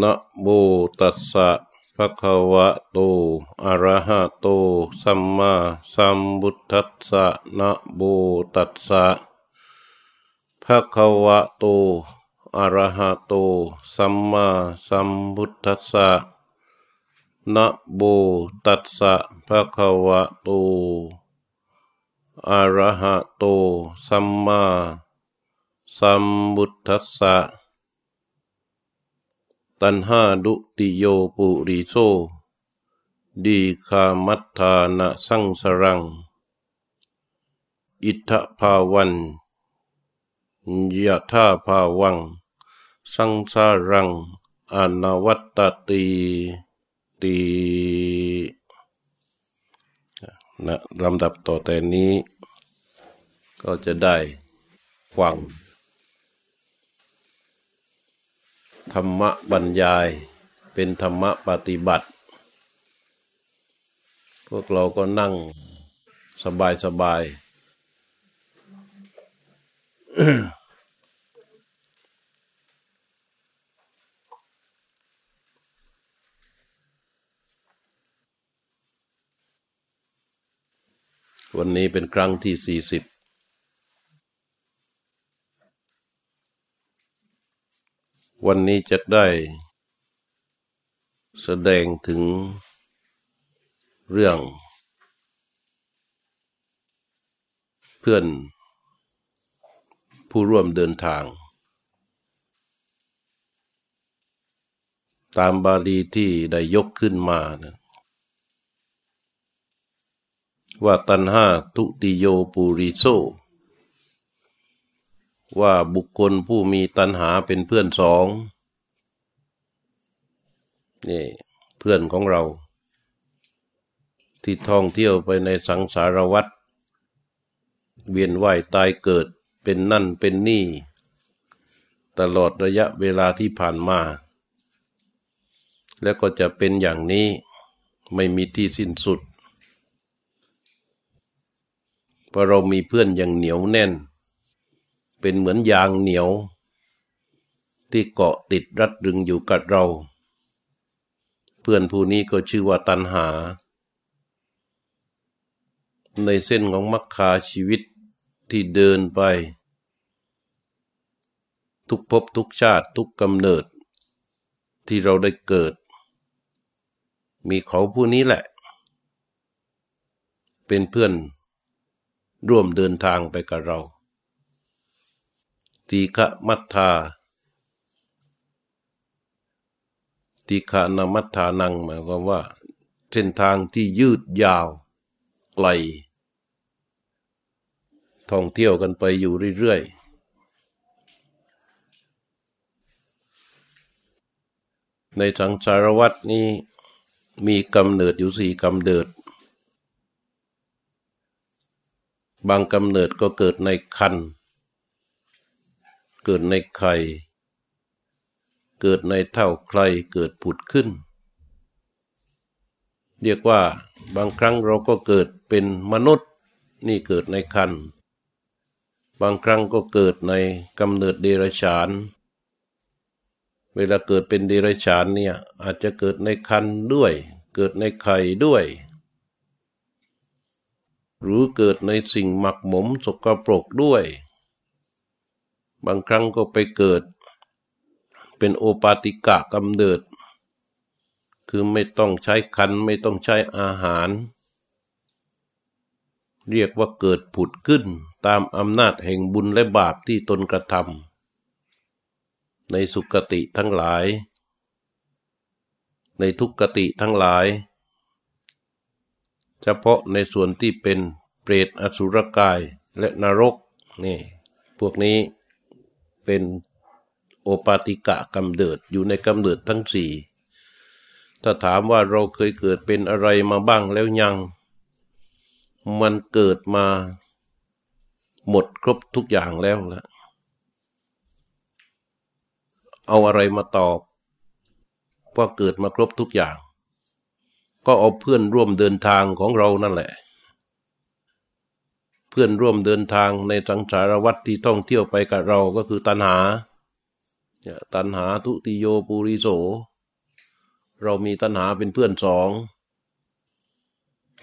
นะโมตัสสะภะคะวะโต อะระหะโต สัมมาสัมพุทธัสสะนะโมตัสสะภะคะวะโต อะระหะโต สัมมาสัมพุทธัสสะนะโมตัสสะภะคะวะโต อะระหะโต สัมมาสัมพุทธัสสะ ตันหาดุติโยปุริโซดีคามัตธานะสังสรัง อิทธภาวันยะธาภาวัง สังสารังอนวัตตติตีนะลำดับต่อแต่นี้ ก็จะได้ฟัง ธรรมะบรรยาย เป็นธรรมะปฏิบัติ พวกเราก็นั่งสบายสบาย วันนี้เป็นครั้งที่สี่สิบ วันนี้จะได้แสดงถึงเรื่อง เพื่อนผู้ร่วมเดินทาง ตามบาลีที่ได้ยกขึ้นมานะว่าตันห้าทุติโยปุริโซ ว่าบุคคลผู้มีตัณหาเป็นเพื่อนสองนี่เพื่อนของเรา ที่ท่องเที่ยวไปในสังสารวัฏเวียนว่ายตายเกิดเป็นนั่นเป็นนี่ ตลอดระยะเวลาที่ผ่านมา แล้วก็จะเป็นอย่างนี้ไม่มีที่สิ้นสุดเพราะเรามีเพื่อนอย่างเหนียวแน่น เป็นเหมือนยางเหนียว ที่เกาะติดรัดรึงอยู่กับเรา เพื่อนผู้นี้ก็ชื่อว่าตันหา ในเส้นของมรรคาชีวิตที่เดินไป ทุกภพทุกชาติทุกกำเนิด ที่เราได้เกิด มีเขาผู้นี้แหละ เป็นเพื่อนร่วมเดินทางไปกับเรา ตีฆะมัทธาตีฆานามัทธานังหมายความว่า เส้นทางที่ยืดยาวไกล ท่องเที่ยวกันไปอยู่เรื่อยๆ ในสังสารวัตนี้มีกำเนิดอยู่สี่กำเนิด บางกำเนิดก็เกิดในคัน เกิดในไข่ เกิดในเท่าใครเกิดผุดขึ้น เรียกว่าบางครั้งเราก็เกิดเป็นมนุษย์นี่เกิดในคัน บางครั้งก็เกิดในกำเนิดเดรัจฉาน เวลาเกิดเป็นเดรัจฉานเนี่ยอาจจะเกิดในคันด้วย เกิดในไข่ด้วย หรือเกิดในสิ่งหมักหมมสกปรกด้วย บางครั้งก็ไปเกิด เป็นโอปาติกะกำเนิด คือไม่ต้องใช้คันไม่ต้องใช้อาหาร เรียกว่าเกิดผุดขึ้นตามอำนาจแห่งบุญและบาปที่ตนกระทำในสุกติทั้งหลาย ในทุกกติทั้งหลาย เฉพาะในส่วนที่เป็นเปรตอสุรกายและนรกนี่พวกนี้ เป็นโอปาติกะกำเดิดอยู่ในกำเนิดทั้งสี่ถ้าถามว่าเราเคยเกิดเป็นอะไรมาบ้างแล้วยัง มันเกิดมาหมดครบทุกอย่างแล้วละเอาอะไรมาตอบว่าเกิดมาครบทุกอย่าง ก็เอาเพื่อนร่วมเดินทางของเรานั่นแหละ พื่อนร่วมเดินทางในสังสารวัตรที่ท่องเที่ยวไปกับเราก็คือตัณหาตัณหาทุติโยปุริโส เรามีตัณหาเป็นเพื่อนสอง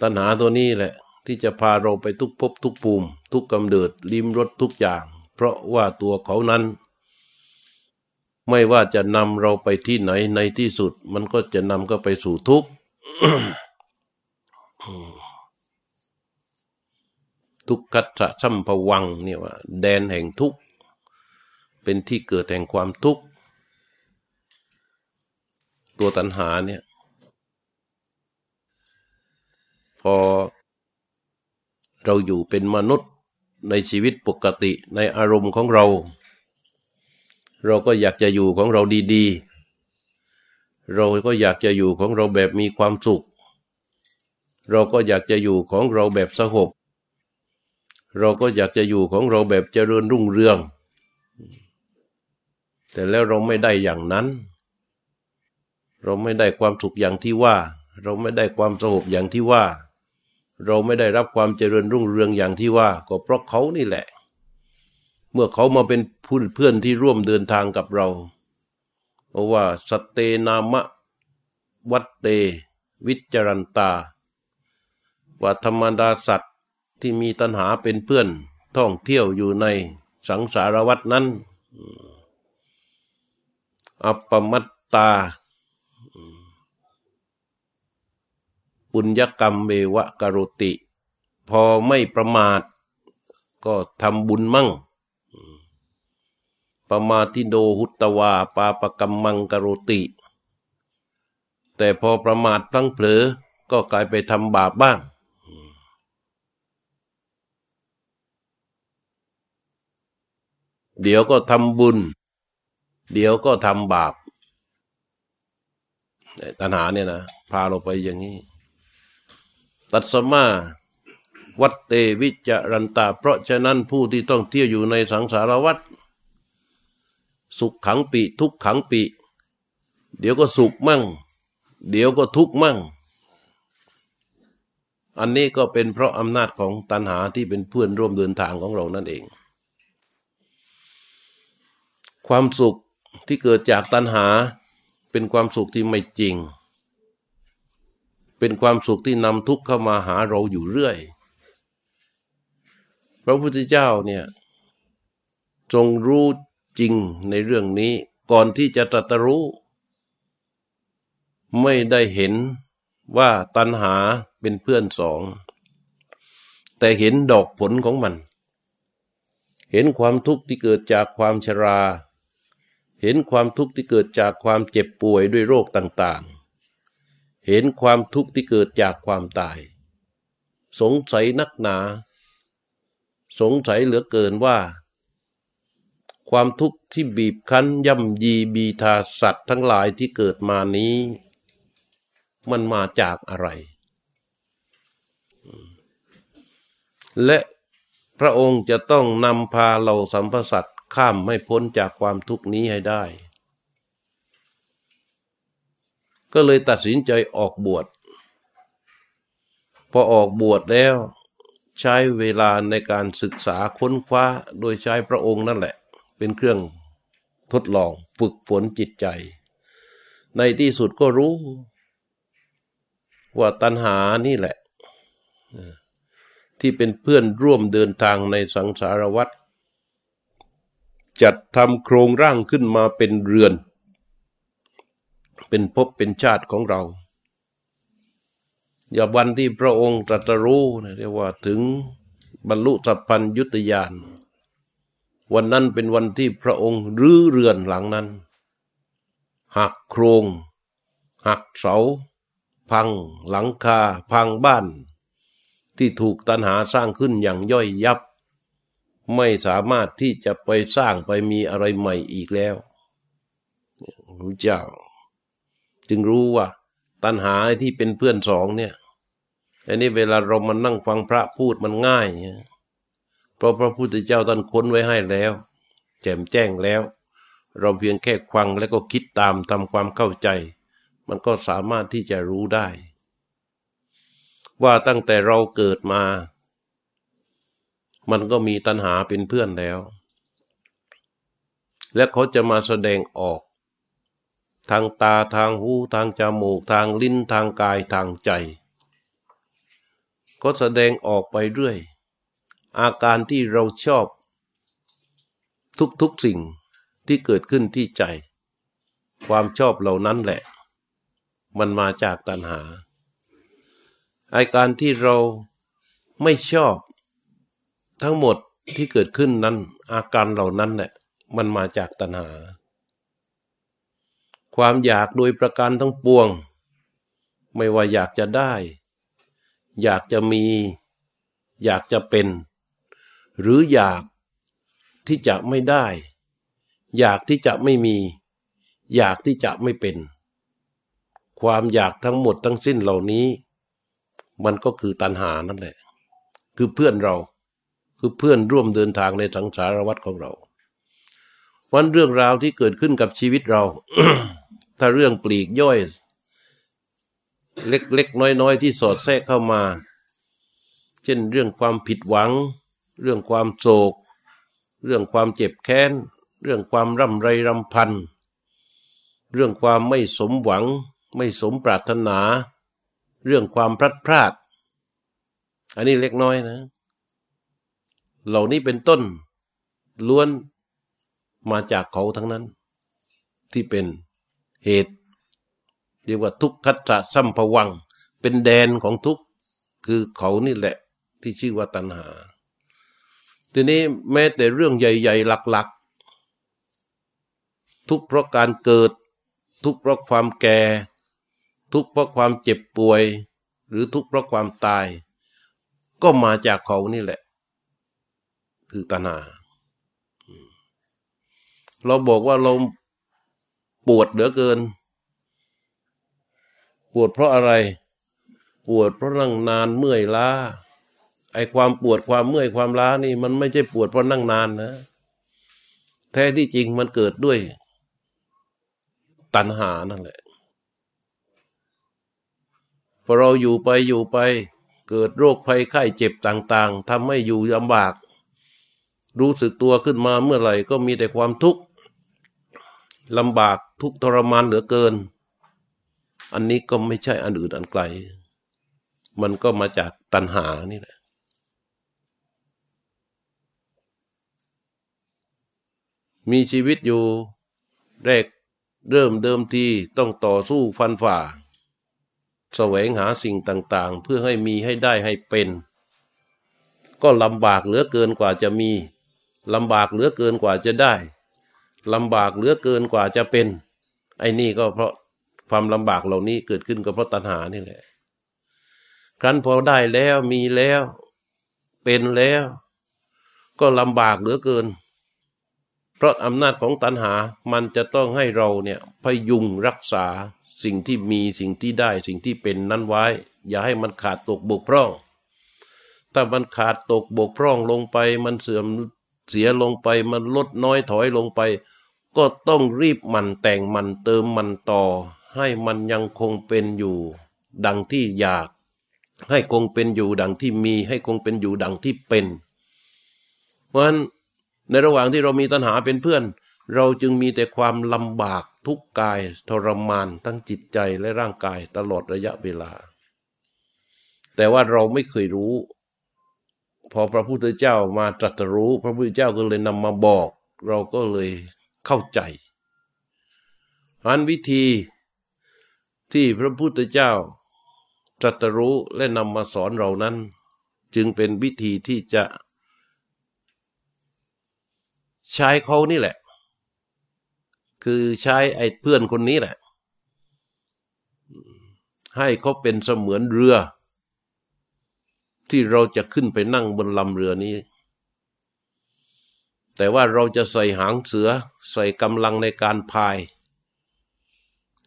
ตัณหาตัวนี้แหละ ที่จะพาเราไปทุกภพทุกภูมิ ทุกกำเดิดลิมรสทุกอย่าง เพราะว่าตัวเขานั้น ไม่ว่าจะนำเราไปที่ไหนในที่สุด มันก็จะนำก็ไปสู่ทุกข์ ทุกขัตสะสัมภวังเนี่ยว่า แดนแห่งทุกข์เป็นที่เกิดแห่งความทุกข์ตัวตัณหาเนี่ยพอเราอยู่เป็นมนุษย์ในชีวิตปกติในอารมณ์ของเรา เราก็อยากจะอยู่ของเราดีๆ เราก็อยากจะอยู่ของเราแบบมีความสุข เราก็อยากจะอยู่ของเราแบบสงบ เราก็อยากจะอยู่ของเราแบบเจริญรุ่งเรือง แต่แล้วเราไม่ได้อย่างนั้น เราไม่ได้ความสุขอย่างที่ว่า เราไม่ได้ความสงบอย่างที่ว่า เราไม่ได้รับความเจริญรุ่งเรืองอย่างที่ว่า ก็เพราะเขานี่แหละ เมื่อเขามาเป็นเพื่อนที่ร่วมเดินทางกับเราเพราะว่าสเตนามะวัตเต วิจารันตาว่าธรรมดาสัตว ที่มีตัณหาเป็นเพื่อนท่องเที่ยวอยู่ในสังสารวัตนั้น อัปปมัตตา ปุญญกรรมเมวะกรุติ พอไม่ประมาท ก็ทำบุญมั่งประมาทิโดหุตวาปาปกรรมมังกรุติ แต่พอประมาทพลั้งเผลอก็กลายไปทำบาปบ้าง เดี๋ยวก็ทำบุญ เดี๋ยวก็ทำบาปตัณหาเนี่ยนะพาเราไปอย่างนี้ ตัดสมาวัดเตวิจารันตา เพราะฉะนั้นผู้ที่ต้องเที่ยวอยู่ในสังสารวัฏสุขขังปีทุกขังปีเดี๋ยวก็สุขมั่ง เดี๋ยวก็ทุกข์มั่ง อันนี้ก็เป็นเพราะอำนาจของตัณหาที่เป็นเพื่อนร่วมเดินทางของเรานั่นเอง ความสุขที่เกิดจากตัณหา เป็นความสุขที่ไม่จริง เป็นความสุขที่นำทุกข์เข้ามาหาเราอยู่เรื่อย พระพุทธเจ้าเนี่ยทรงรู้จริงในเรื่องนี้ก่อนที่จะตรัสรู้ ไม่ได้เห็นว่าตัณหาเป็นเพื่อนสอง แต่เห็นดอกผลของมัน เห็นความทุกข์ที่เกิดจากความชรา เห็นความทุกข์ที่เกิดจากความเจ็บป่วยด้วยโรคต่างๆ เห็นความทุกข์ที่เกิดจากความตาย สงสัยนักหนา สงสัยเหลือเกินว่า ความทุกข์ที่บีบคั้นย่ำยีบีทาสัตว์ทั้งหลายที่เกิดมานี้ มันมาจากอะไร และพระองค์จะต้องนำพาเราสัมพสัต ข้ามไม่พ้นจากความทุกข์นี้ให้ได้ ก็เลยตัดสินใจออกบวช พอออกบวชแล้ว ใช้เวลาในการศึกษาค้นคว้าโดยใช้พระองค์นั่นแหละ เป็นเครื่องทดลองฝึกฝนจิตใจ ในที่สุดก็รู้ ว่าตัณหานี่แหละที่เป็นเพื่อนร่วมเดินทางในสังสารวัฏ จัดทำโครงร่างขึ้นมาเป็นเรือน เป็นภพเป็นชาติของเรา อย่าวันที่พระองค์ตรัสรู้นะเรียกว่าถึงบรรลุสัพพัญยุตยานวันนั้นเป็นวันที่พระองค์รื้อเรือนหลังนั้น หักโครง หักเสา พัง หลังคา พังบ้าน ที่ถูกตันหาสร้างขึ้นอย่างย่อยยับ ไม่สามารถที่จะไปสร้างไปมีอะไรใหม่อีกแล้วพระเจ้า จึงรู้ว่า ตัณหาที่เป็นเพื่อนสองเนี่ยอันนี้เวลาเรามานั่งฟังพระพูดมันง่ายเพราะพระพุทธเจ้าท่านค้นไว้ให้แล้ว แจ่มแจ้งแล้ว เราเพียงแค่ฟังแล้วก็คิดตามทำความเข้าใจ มันก็สามารถที่จะรู้ได้ ว่าตั้งแต่เราเกิดมา มันก็มีตัณหาเป็นเพื่อนแล้ว และเขาจะมาแสดงออก ทางตาทางหูทางจมูกทางลิ้นทางกายทางใจ ก็แสดงออกไปเรื่อย อาการที่เราชอบ ทุกๆสิ่งที่เกิดขึ้นที่ใจ ความชอบเหล่านั้นแหละ มันมาจากตัณหาอาการที่เราไม่ชอบ ทั้งหมดที่เกิดขึ้นนั้น อาการเหล่านั้นแหละมันมาจากตัณหา ความอยากโดยประการทั้งปวง ไม่ว่าอยากจะได้ อยากจะมี อยากจะเป็น หรืออยากที่จะไม่ได้ อยากที่จะไม่มี อยากที่จะไม่เป็น ความอยากทั้งหมดทั้งสิ้นเหล่านี้ มันก็คือตัณหานั่นแหละ คือเพื่อนเรา คือเพื่อนร่วมเดินทางในสังสารวัฏของเรา วันเรื่องราวที่เกิดขึ้นกับชีวิตเรา ถ้าเรื่องปลีกย่อย เล็กๆน้อยๆ ที่สอดแทรกเข้ามา เช่นเรื่องความผิดหวัง เรื่องความโศก เรื่องความเจ็บแค้น เรื่องความร่ำไรรำพัน เรื่องความไม่สมหวัง ไม่สมปรารถนา เรื่องความพลัดพรากอันนี้เล็กน้อยนะ เหล่านี้เป็นต้น ล้วนมาจากเขาทั้งนั้น ที่เป็นเหตุ เรียกว่าทุกขัตะสัมภวัง เป็นแดนของทุกคือเขานี่แหละที่ชื่อว่าตัณหา ทีนี้แม้แต่เรื่องใหญ่ ๆ หลัก ๆ ทุกเพราะการเกิด ทุกเพราะความแก่ ทุกเพราะความเจ็บป่วย หรือทุกเพราะความตาย ก็มาจากเขานี่แหละ คือตัณหาเราบอกว่าเราปวดเหลือเกิน ปวดเพราะอะไร ปวดเพราะนั่งนานเมื่อยล้า ไอความปวดความเมื่อยความล้านี่ มันไม่ใช่ปวดเพราะนั่งนานนะ แท้ที่จริงมันเกิดด้วย ตัณหานั่นแหละพอเราอยู่ไปอยู่ไป เกิดโรคภัยไข้เจ็บต่าง ๆทำให้อยู่ลำบาก รู้สึกตัวขึ้นมาเมื่อไหร่ก็มีแต่ความทุกข์ลำบากทุกทรมานเหลือเกิน อันนี้ก็ไม่ใช่อันอื่นอันไกล มันก็มาจากตัณหานี่แหละมีชีวิตอยู่แรกเริ่มเดิมทีต้องต่อสู้ฟันฝ่า แสวงหาสิ่งต่างๆ เพื่อให้มีให้ได้ให้เป็น ก็ลำบากเหลือเกินกว่าจะมี ลำบากเหลือเกินกว่าจะได้ลำบากเหลือเกินกว่าจะเป็น ไอ้นี่ก็เพราะความลำบากเหล่านี้เกิดขึ้นก็เพราะตัณหานี่แหละ ครั้นพอได้แล้วมีแล้ว เป็นแล้ว ก็ลำบากเหลือเกิน เพราะอำนาจของตัณหามันจะต้องให้เราเนี่ยพยุงรักษาสิ่งที่มีสิ่งที่ได้สิ่งที่เป็นนั้นไว้ อย่าให้มันขาดตกบกพร่อง ถ้ามันขาดตกบกพร่องลงไปมันเสื่อม เสียลงไปมันลดน้อยถอยลงไป ก็ต้องรีบมันแต่งมันเติมมันต่อ ให้มันยังคงเป็นอยู่ ดังที่อยาก ให้คงเป็นอยู่ดังที่มี ให้คงเป็นอยู่ดังที่เป็น เพราะฉะนั้นในระหว่างที่เรามีตัณหาเป็นเพื่อน เราจึงมีแต่ความลำบากทุกกายทรมานทั้งจิตใจและร่างกายตลอดระยะเวลา แต่ว่าเราไม่เคยรู้ พอพระพุทธเจ้ามาตรัสรู้ พระพุทธเจ้าก็เลยนำมาบอก เราก็เลยเข้าใจอันวิธีที่พระพุทธเจ้าตรัสรู้และนำมาสอนเรานั้น จึงเป็นวิธีที่จะใช้เขานี่แหละ คือใช้ไอ้เพื่อนคนนี้แหละ ให้เขาเป็นเสมือนเรือ ที่เราจะขึ้นไปนั่งบนลำเรือนี้ แต่ว่าเราจะใส่หางเสือ ใส่กำลังในการพาย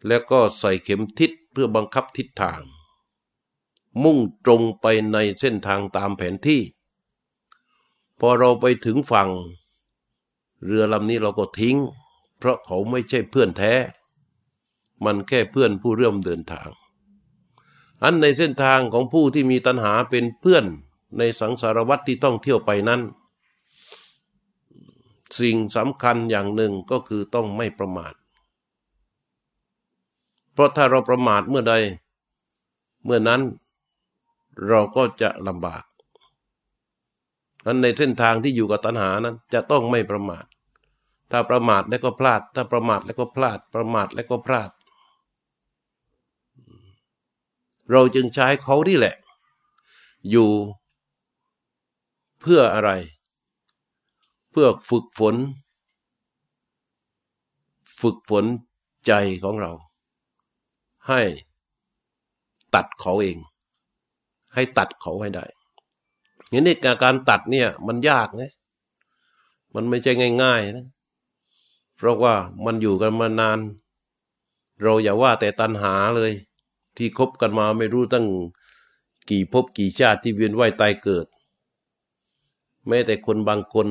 แล้วก็ใส่เข็มทิศเพื่อบังคับทิศทาง มุ่งตรงไปในเส้นทางตามแผนที่ พอเราไปถึงฝั่ง เรือลำนี้เราก็ทิ้ง เพราะเขาไม่ใช่เพื่อนแท้ มันแค่เพื่อนผู้เริ่มเดินทาง อันในเส้นทางของผู้ที่มีตัณหาเป็นเพื่อนในสังสารวัตที่ต้องเที่ยวไปนั้น สิ่งสำคัญอย่างหนึ่งก็คือต้องไม่ประมาท เพราะถ้าเราประมาทเมื่อใด เมื่อนั้นเราก็จะลำบากนั้นในเส้นทางที่อยู่กับตัณหานั้น จะต้องไม่ประมาท ถ้าประมาทแล้วก็พลาด ถ้าประมาทแล้วก็พลาด ประมาทแล้วก็พลาด เราจึงใช้เขาที่แหละ อยู่เพื่ออะไร เพื่อฝึกฝน ฝึกฝนใจของเรา ให้ตัดเขาเอง ให้ตัดเขาให้ได้นี่นี่การตัดเนี่ยมันยากนะมันไม่ใช่ง่าย ๆ นะ เพราะว่ามันอยู่กันมานาน เราอย่าว่าแต่ตันหาเลย ที่คบกันมาไม่รู้ตั้งกี่ภพกี่ชาติที่เวียนว่ายตายเกิด แม้แต่คนบางคน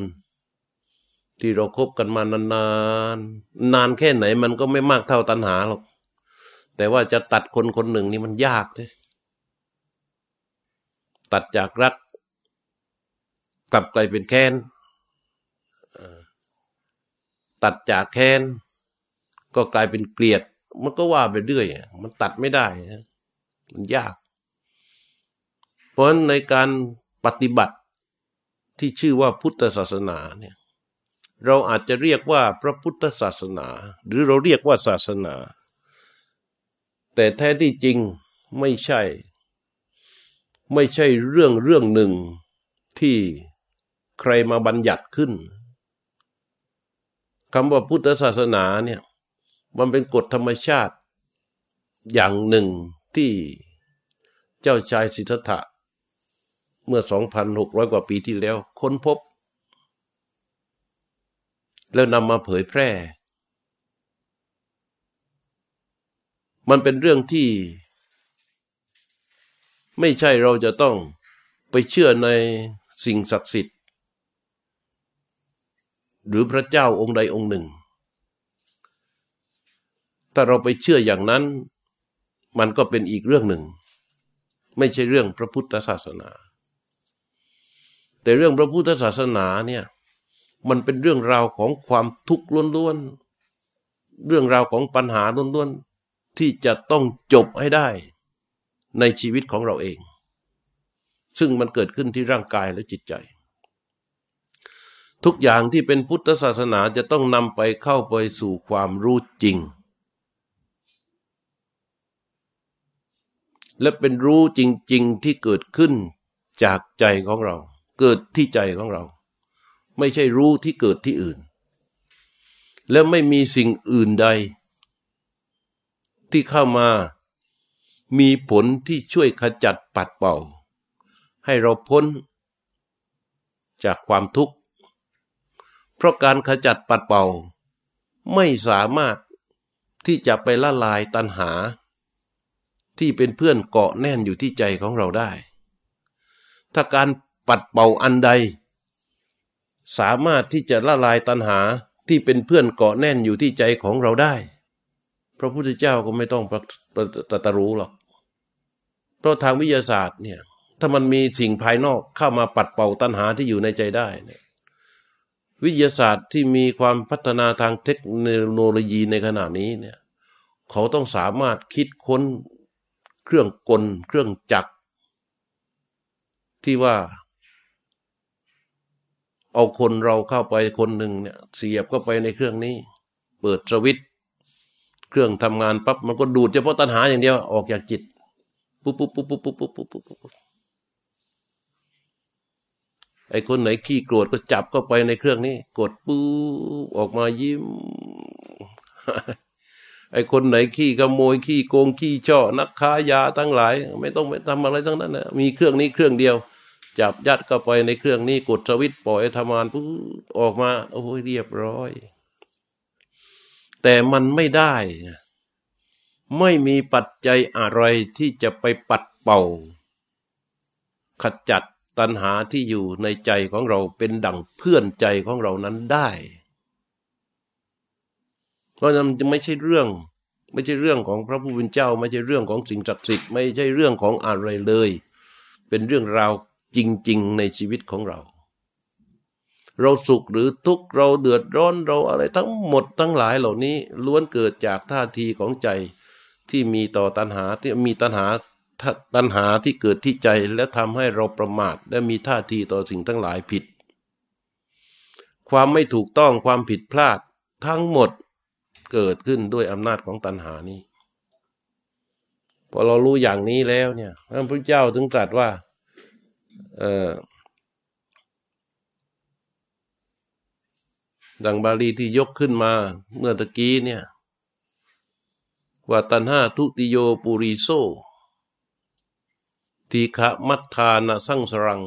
ที่เราครบกันมานานนานนานแค่ไหนมันก็ไม่มากเท่าตันหาหรอก แต่ว่าจะตัดคนคนหนึ่งนี่มันยากเลยตัดจากรักกลับกลายเป็นแค้นตัดจากแค้นก็กลายเป็นเกลียด มันก็ว่าไปเรื่อยมันตัดไม่ได้ มันยาก เพราะฉะนั้นในการปฏิบัติที่ชื่อว่าพุทธศาสนาเนี่ยเราอาจจะเรียกว่าพระพุทธศาสนา หรือเราเรียกว่าศาสนา แต่แท้ที่จริงไม่ใช่ ไม่ใช่เรื่องเรื่องหนึ่งที่ใครมาบัญญัติขึ้นคำว่าพุทธศาสนาเนี่ย มันเป็นกฎธรรมชาติอย่างหนึ่งที่เจ้าชายสิทธัตถะ เมื่อ 2,600 กว่าปีที่แล้วค้นพบ แล้วนำมาเผยแพร่ มันเป็นเรื่องที่ ไม่ใช่เราจะต้องไปเชื่อในสิ่งศักดิ์สิทธิ์ หรือพระเจ้าองค์ใดองค์หนึ่ง ถ้าเราไปเชื่ออย่างนั้น มันก็เป็นอีกเรื่องหนึ่ง ไม่ใช่เรื่องพระพุทธศาสนา แต่เรื่องพระพุทธศาสนาเนี่ยมันเป็นเรื่องราวของความทุกข์ล้วนๆ เรื่องราวของปัญหาล้วนๆ ที่จะต้องจบให้ได้ในชีวิตของเราเอง ซึ่งมันเกิดขึ้นที่ร่างกายและจิตใจ ทุกอย่างที่เป็นพุทธศาสนาจะต้องนำไปเข้าไปสู่ความรู้จริง และเป็นรู้จริง ๆที่เกิดขึ้นจากใจของเรา เกิดที่ใจของเรา ไม่ใช่รู้ที่เกิดที่อื่น และไม่มีสิ่งอื่นใด ที่เข้ามา มีผลที่ช่วยขจัดปัดเป่า ให้เราพ้น จากความทุกข์ เพราะการขจัดปัดเป่า ไม่สามารถที่จะไปละลายตัณหา ที่เป็นเพื่อนเกาะแน่นอยู่ที่ใจของเราได้ ถ้าการปัดเป่าอันใด สามารถที่จะละลายตัณหาที่เป็นเพื่อนเกาะแน่นอยู่ที่ใจของเราได้ พระพุทธเจ้าก็ไม่ต้องตรัสรู้หรอก เพราะทางวิทยาศาสตร์เนี่ยถ้ามันมีสิ่งภายนอกเข้ามาปัดเป่าตัณหาที่อยู่ในใจได้เนี่ยวิทยาศาสตร์ที่มีความพัฒนาทางเทคโนโลยีในขณะนี้เนี่ยเขาต้องสามารถคิดค้น เครื่องกลเครื่องจักร ที่ว่า เอาคนเราเข้าไปคนหนึ่งเนี่ยเสียบเข้าไปในเครื่องนี้ เปิดสวิตเครื่องทำงานปั๊บมันก็ดูดเฉพาะตัณหาอย่างเดียวออกจากจิตปุ๊บปุ๊บปุ๊บปุ๊บปุ๊บปุ๊บปุ๊บไอ้คนไหนขี้โกรธก็จับเข้าไปในเครื่องนี้ กดปู๊บออกมายิ้ม ไอ้คนไหนขี้ขโมยขี้โกงขี้ช่อนักค้ายาทั้งหลาย ไม่ต้องไปทำอะไรทั้งนั้นนะมีเครื่องนี้เครื่องเดียว จับยัดเข้าไปในเครื่องนี้กดสวิตปล่อยทำงานปุ๊บออกมาโอ้ยเรียบร้อย แต่มันไม่ได้ ไม่มีปัจจัยอะไรที่จะไปปัดเป่า ขจัดตัณหาที่อยู่ในใจของเราเป็นดั่งเพื่อนใจของเรานั้นได้ ราะนั้นจะไม่ใช่เรื่อง ไม่ใช่เรื่องของพระผู้เป็นเจ้า ไม่ใช่เรื่องของสิ่งศักดิ์สิทธิ์ไม่ใช่เรื่องของอะไรเลย เป็นเรื่องราวจริง ๆ ในชีวิตของเรา เราสุขหรือทุกข์เราเดือดร้อนเราอะไรทั้งหมดทั้งหลายเหล่านี้ล้วนเกิดจากท่าทีของใจที่มีต่อตัณหาที่มีตัณหาตัณหาที่เกิดที่ใจและทำให้เราประมาทและมีท่าทีต่อสิ่งทั้งหลายผิด ความไม่ถูกต้องความผิดพลาด ทั้งหมด เกิดขึ้นด้วยอำนาจของตัณหานี้ พอเรารู้อย่างนี้แล้วเนี่ยพระพุทธเจ้าถึงตรัสว่าเออดังบาลีที่ยกขึ้นมาเมื่อตะกี้เนี่ยว่าตันหาทุติโยปุริโซทีฆะมัทธานะสังสรัง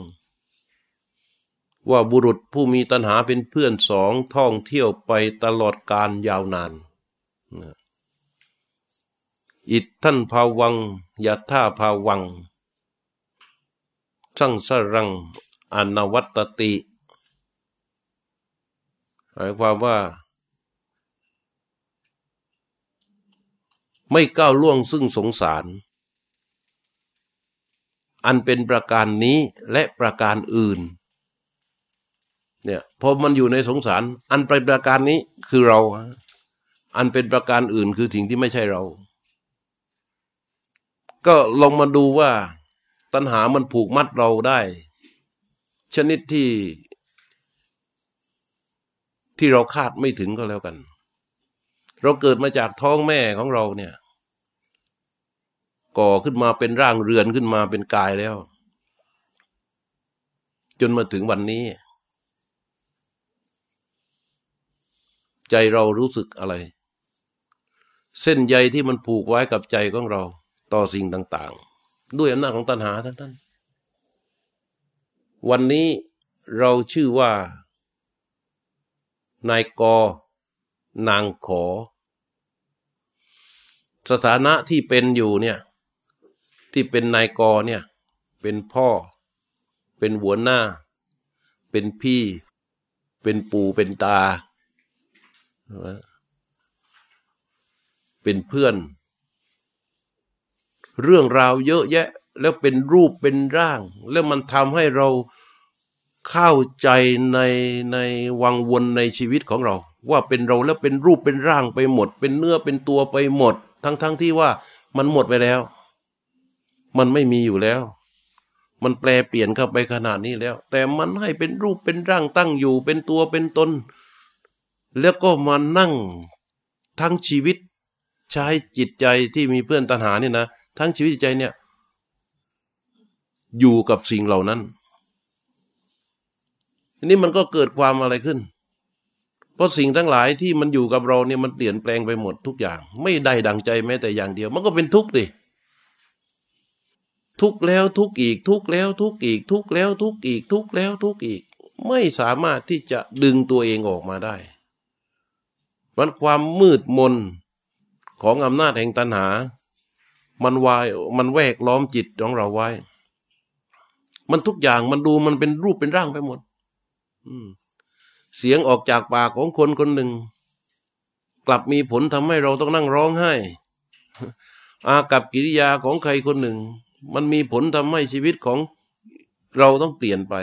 ว่าบุรุษผู้มีตัณหาเป็นเพื่อนสองท่องเที่ยวไปตลอดการยาวนาน อิทท่านภาวังยัตท่าภาวัง สังสรังอนวัตติหมายความว่า ไม่ก้าวล่วงซึ่งสงสาร อันเป็นประการนี้และประการอื่นเนี่ยพอมันอยู่ในสงสาร อันเป็นประการนี้คือเรา อันเป็นประการอื่นคือสิ่งที่ไม่ใช่เรา ก็ลองมาดูว่า ตัณหามันผูกมัดเราได้ ชนิดที่ ที่เราคาดไม่ถึงก็แล้วกัน เราเกิดมาจากท้องแม่ของเราเนี่ย ก่อขึ้นมาเป็นร่างเรือนขึ้นมาเป็นกายแล้ว จนมาถึงวันนี้ใจเรารู้สึกอะไร เส้นใยที่มันผูกไว้กับใจของเรา ต่อสิ่งต่าง ๆ ด้วยอำนาจของตัณหาท่านวันนี้เราชื่อว่า นายกนางขอ สถานะที่เป็นอยู่เนี่ยที่เป็นนายกเนี่ยเป็นพ่อ เป็นหัวหน้า เป็นพี่ เป็นปู่เป็นตา เป็นเพื่อน เรื่องราวเยอะแยะแล้วเป็นรูปเป็นร่าง แล้วมันทำให้เราเข้าใจในในวังวนในชีวิตของเรา ว่าเป็นเราแล้วเป็นรูปเป็นร่างไปหมด เป็นเนื้อเป็นตัวไปหมด ทั้งทั้งที่ว่ามันหมดไปแล้ว มันไม่มีอยู่แล้ว มันแปลเปลี่ยนเข้าไปขนาดนี้แล้ว แต่มันให้เป็นรูปเป็นร่างตั้งอยู่ เป็นตัวเป็นตนแล้วก็มานั่งทั้งชีวิต ใช้จิตใจที่มีเพื่อนตัณหานี่นะทั้งชีวิตใจเนี่ย อยู่กับสิ่งเหล่านั้นทีนี้มันก็เกิดความอะไรขึ้น เพราะสิ่งทั้งหลายที่มันอยู่กับเราเนี่ยมันเปลี่ยนแปลงไปหมดทุกอย่าง ไม่ได้ดังใจแม้แต่อย่างเดียว มันก็เป็นทุกข์ดิทุกแล้วทุกอีก ทุกแล้วทุกอีก ทุกแล้วทุกอีก ทุกแล้วทุกอีก ไม่สามารถที่จะดึงตัวเองออกมาได้มันความมืดมน ของอำนาจแห่งตัณหา มันวายมันแวกล้อมจิตของเราไว้ มันทุกอย่างมันดูมันเป็นรูปเป็นร่างไปหมดเสียงออกจากปากของคนคนหนึ่ง กลับมีผลทำให้เราต้องนั่งร้องไห้ อากับกิริยาของใครคนหนึ่ง มันมีผลทำให้ชีวิตของเราต้องเปลี่ยนไป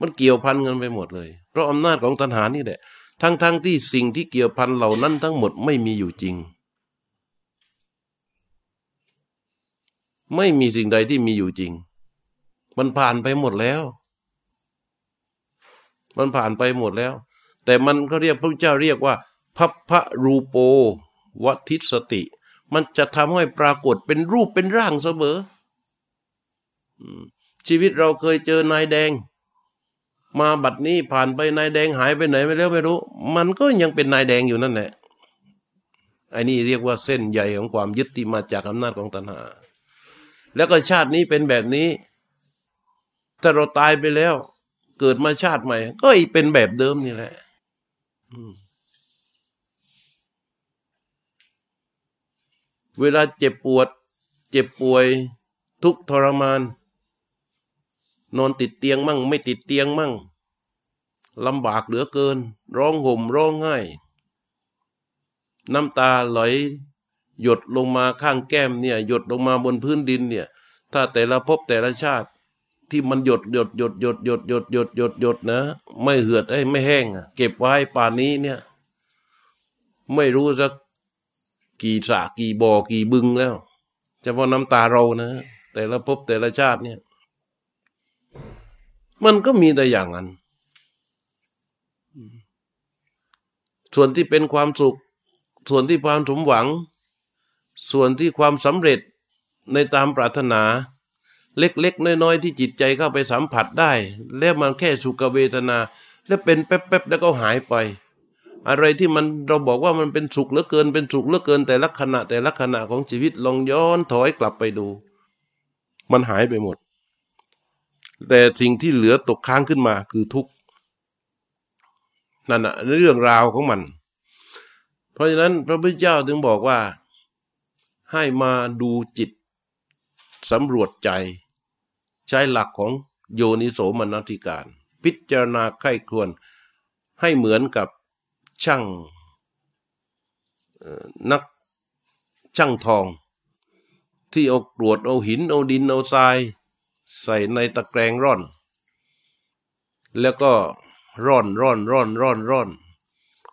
มันเกี่ยวพันกันไปหมดเลย เพราะอำนาจของตัณหานี่แหละ ทั้งๆทที่สิ่งที่เกี่ยวพันเหล่านั้นทั้งหมดไม่มีอยู่จริง ไม่มีสิ่งใดที่มีอยู่จริง มันผ่านไปหมดแล้ว มันผ่านไปหมดแล้ว แต่มันก็เรียกพระเจ้าเรียกว่าพัพพรูปโปวัติสติ มันจะทำให้ปรากฏเป็นรูปเป็นร่างเสมอชีวิตเราเคยเจอนายแดง มาบัดนี้ผ่านไปนายแดงหายไปไหนไปแล้วไม่รู้ มันก็ยังเป็นนายแดงอยู่นั่นแหละไอ้นี่เรียกว่าเส้นใหญ่ของความยึดที่มาจากอำนาจของตัณหา แล้วก็ชาตินี้เป็นแบบนี้ ถ้าเราตายไปแล้ว เกิดมาชาติใหม่ ก็อีเป็นแบบเดิมนี่แหละเวลาเจ็บปวด เจ็บป่วย ทุกทรมาน นอนติดเตียงมั่งไม่ติดเตียงมั่งลำบากเหลือเกิน ร้องห่มร้องไห้ น้ำตาไหลหยดลงมาข้างแก้มเนี่ย หยดลงมาบนพื้นดินเนี่ย ถ้าแต่ละภพแต่ละชาติ ที่มันหยดหยดหยดหยดหยดหยดหยดหยดหยดนะ ไม่เหือดไอ้ไม่แห้งเก็บไว้ป่านนี้เนี่ย ไม่รู้สักกี่สระกี่บ่อกี่บึงแล้วเฉพาะน้ำตาเรานะ แต่ละภพแต่ละชาติเนี่ย มันก็มีแต่อย่างนั้น ส่วนที่เป็นความสุข ส่วนที่ความสมหวัง ส่วนที่ความสำเร็จในตามปรารถนา เล็ก ๆ น้อย ๆ ที่จิตใจเข้าไปสัมผัสได้ แล้วมันแค่สุขเวทนา แล้วเป็นแป๊บๆแล้วก็หายไป อะไรที่มันเราบอกว่ามันเป็นสุขเหลือเกิน เป็นสุขเหลือเกิน แต่ละขณะแต่ละขณะของชีวิตลองย้อนถอยกลับไปดู มันหายไปหมด แต่สิ่งที่เหลือตกค้างขึ้นมาคือทุกข์นั่นอะเรื่องราวของมัน เพราะฉะนั้นพระพุทธเจ้าถึงบอกว่าให้มาดูจิตสำรวจใจ ใช้หลักของโยนิโสมนติการ พิจารณาไข้ควรให้เหมือนกับช่างนักช่างทอง ที่เอากรวดเอาหินเอาดินเอาทราย ใส่ในตะแกรงร่อน แล้วก็ร่อนร่อนร่อนร่อนร่อน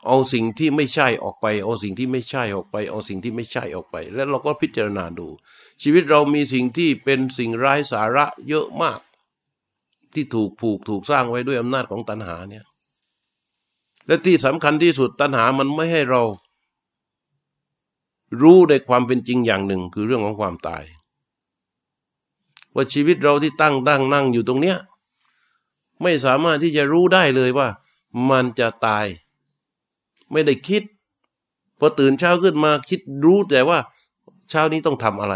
เอาสิ่งที่ไม่ใช่ออกไป เอาสิ่งที่ไม่ใช่ออกไป เอาสิ่งที่ไม่ใช่ออกไป แล้วเราก็พิจารณาดู ชีวิตเรามีสิ่งที่เป็นสิ่งร้ายสาระเยอะมาก ที่ถูกผูกถูกสร้างไว้ด้วยอำนาจของตัณหาเนี่ย และที่สำคัญที่สุดตัณหามันไม่ให้เรารู้ในความเป็นจริงอย่างหนึ่งคือเรื่องของความตาย ว่าชีวิตเราที่ตั้งตั้งนั่งอยู่ตรงเนี้ยไม่สามารถที่จะรู้ได้เลยว่า มันจะตาย ไม่ได้คิดพอตื่นเช้าขึ้นมาคิดรู้แต่ว่า เช้านี้ต้องทำอะไร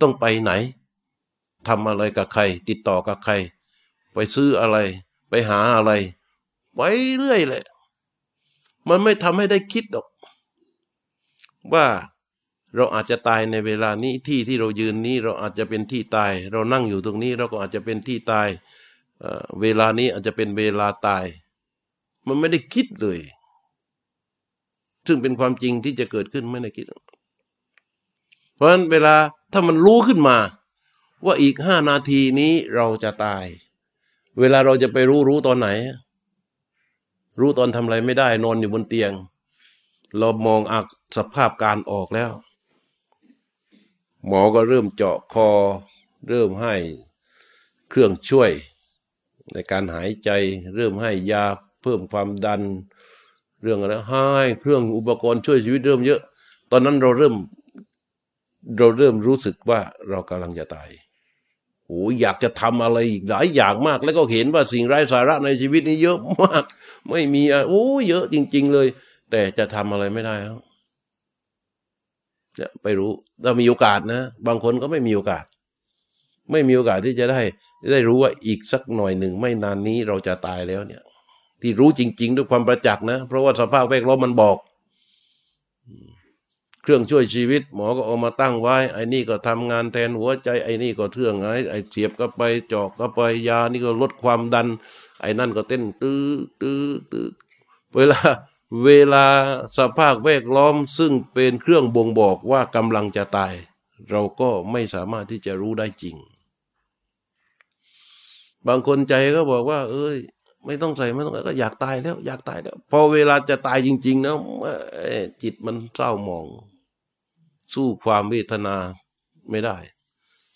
ต้องไปไหนทำอะไรกับใคร ติดต่อกับใคร ไปซื้ออะไร ไปหาอะไร ไปเรื่อยเลยมันไม่ทำให้ได้คิดหรอก ว่า เราอาจจะตายในเวลานี้ที่ที่เรายืนนี้เราอาจจะเป็นที่ตาย เรานั่งอยู่ตรงนี้เราก็อาจจะเป็นที่ตายเวลานี้อาจจะเป็นเวลาตาย มันไม่ได้คิดเลย ซึ่งเป็นความจริงที่จะเกิดขึ้นไม่ได้คิด เพราะฉะนั้นเวลาถ้ามันรู้ขึ้นมา ว่าอีกห้านาทีนี้เราจะตาย เวลาเราจะไปรู้รู้ตอนไหน รู้ตอนทำอะไรไม่ได้นอนอยู่บนเตียง เรามองอักสภาพการออกแล้ว หมอก็เริ่มเจาะคอ เริ่มให้เครื่องช่วย ในการหายใจ เริ่มให้ยาเพิ่มความดัน เรื่องอะไรให้เครื่องอุปกรณ์ช่วยชีวิตเริ่มเยอะ ตอนนั้นเราเริ่ม เราเริ่มรู้สึกว่าเรากำลังจะตายโอ้อยากจะทำอะไรอีกหลายอย่างมาก แล้วก็เห็นว่าสิ่งไร้สาระในชีวิตนี้เยอะมาก ไม่มีอโอ้เยอะจริง ๆ เลย แต่จะทำอะไรไม่ได้แล้ว จะไปรู้ถ้ามีโอกาสนะ บางคนก็ไม่มีโอกาส ไม่มีโอกาสที่จะได้ได้รู้ว่าอีกสักหน่อยหนึ่งไม่นานนี้เราจะตายแล้วเนี่ย ที่รู้จริง ๆ ด้วยความประจักษ์นะ เพราะว่าสภาพแวดล้อมมันบอก เครื่องช่วยชีวิต หมอก็เอามาตั้งไว้ ไอ้นี่ก็ทำงานแทนหัวใจ ไอ้นี่ก็เทื่องไอ้ไอ้เสียบก็ไปจอกก็ไปยานี่ก็ลดความดัน ไอ้นั่นก็เต้นตื้อตื้อตื้อเวลา เวลาสภาพแวดล้อมซึ่งเป็นเครื่องบ่งบอกว่ากำลังจะตาย เราก็ไม่สามารถที่จะรู้ได้จริง บางคนใจก็บอกว่า เอ้ย ไม่ต้องใส่ไม่ต้องก็อยากตายแล้ว อยากตายแล้ว พอเวลาจะตายจริง ๆ นะจิตมันเศร้าหมอง สู้ความเวทนาไม่ได้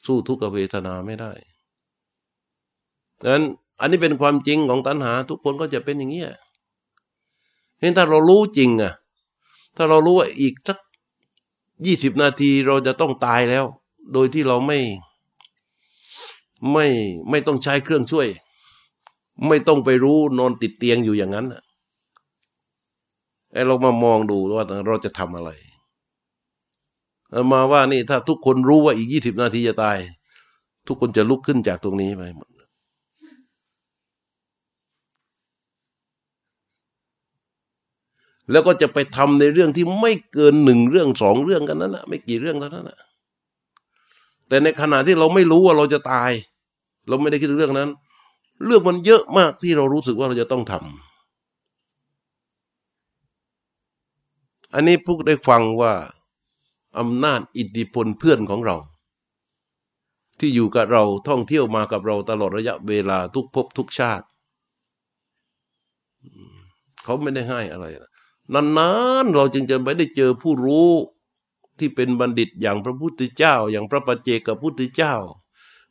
สู้ทุกขเวทนาไม่ได้ดังนั้นอันนี้เป็นความจริงของตัณหา ทุกคนก็จะเป็นอย่างนี้ เห็นถ้าเรารู้จริงอะถ้าเรารู้ว่าอีกสักยี่สิบนาทีเราจะต้องตายแล้ว โดยที่เราไม่ไม่ไม่ต้องใช้เครื่องช่วย ไม่ต้องไปรู้นอนติดเตียงอยู่อย่างนั้นไอ้เรามามองดูว่าเราจะทำอะไรมาว่านี่ถ้าทุกคนรู้ว่าอีกยี่สิบนาทีจะตาย ทุกคนจะลุกขึ้นจากตรงนี้ไปหมด แล้วก็จะไปทำในเรื่องที่ไม่เกินหนึ่งเรื่องสองเรื่องกันนั้นนะไม่กี่เรื่องเท่านั้นนะแต่ในขณะที่เราไม่รู้ว่าเราจะตาย เราไม่ได้คิดเรื่องนั้น เรื่องมันเยอะมากที่เรารู้สึกว่าเราจะต้องทำอันนี้พวกได้ฟังว่าอำนาจอิทธิพลเพื่อนของเรา ที่อยู่กับเราท่องเที่ยวมากับเราตลอดระยะเวลาทุกภพทุกชาติ เขาไม่ได้ให้อะไร นานๆเราจึงจะไม่ได้เจอผู้รู้ที่เป็นบัณฑิตอย่างพระพุทธเจ้า อย่างพระปัจเจกพุทธเจ้า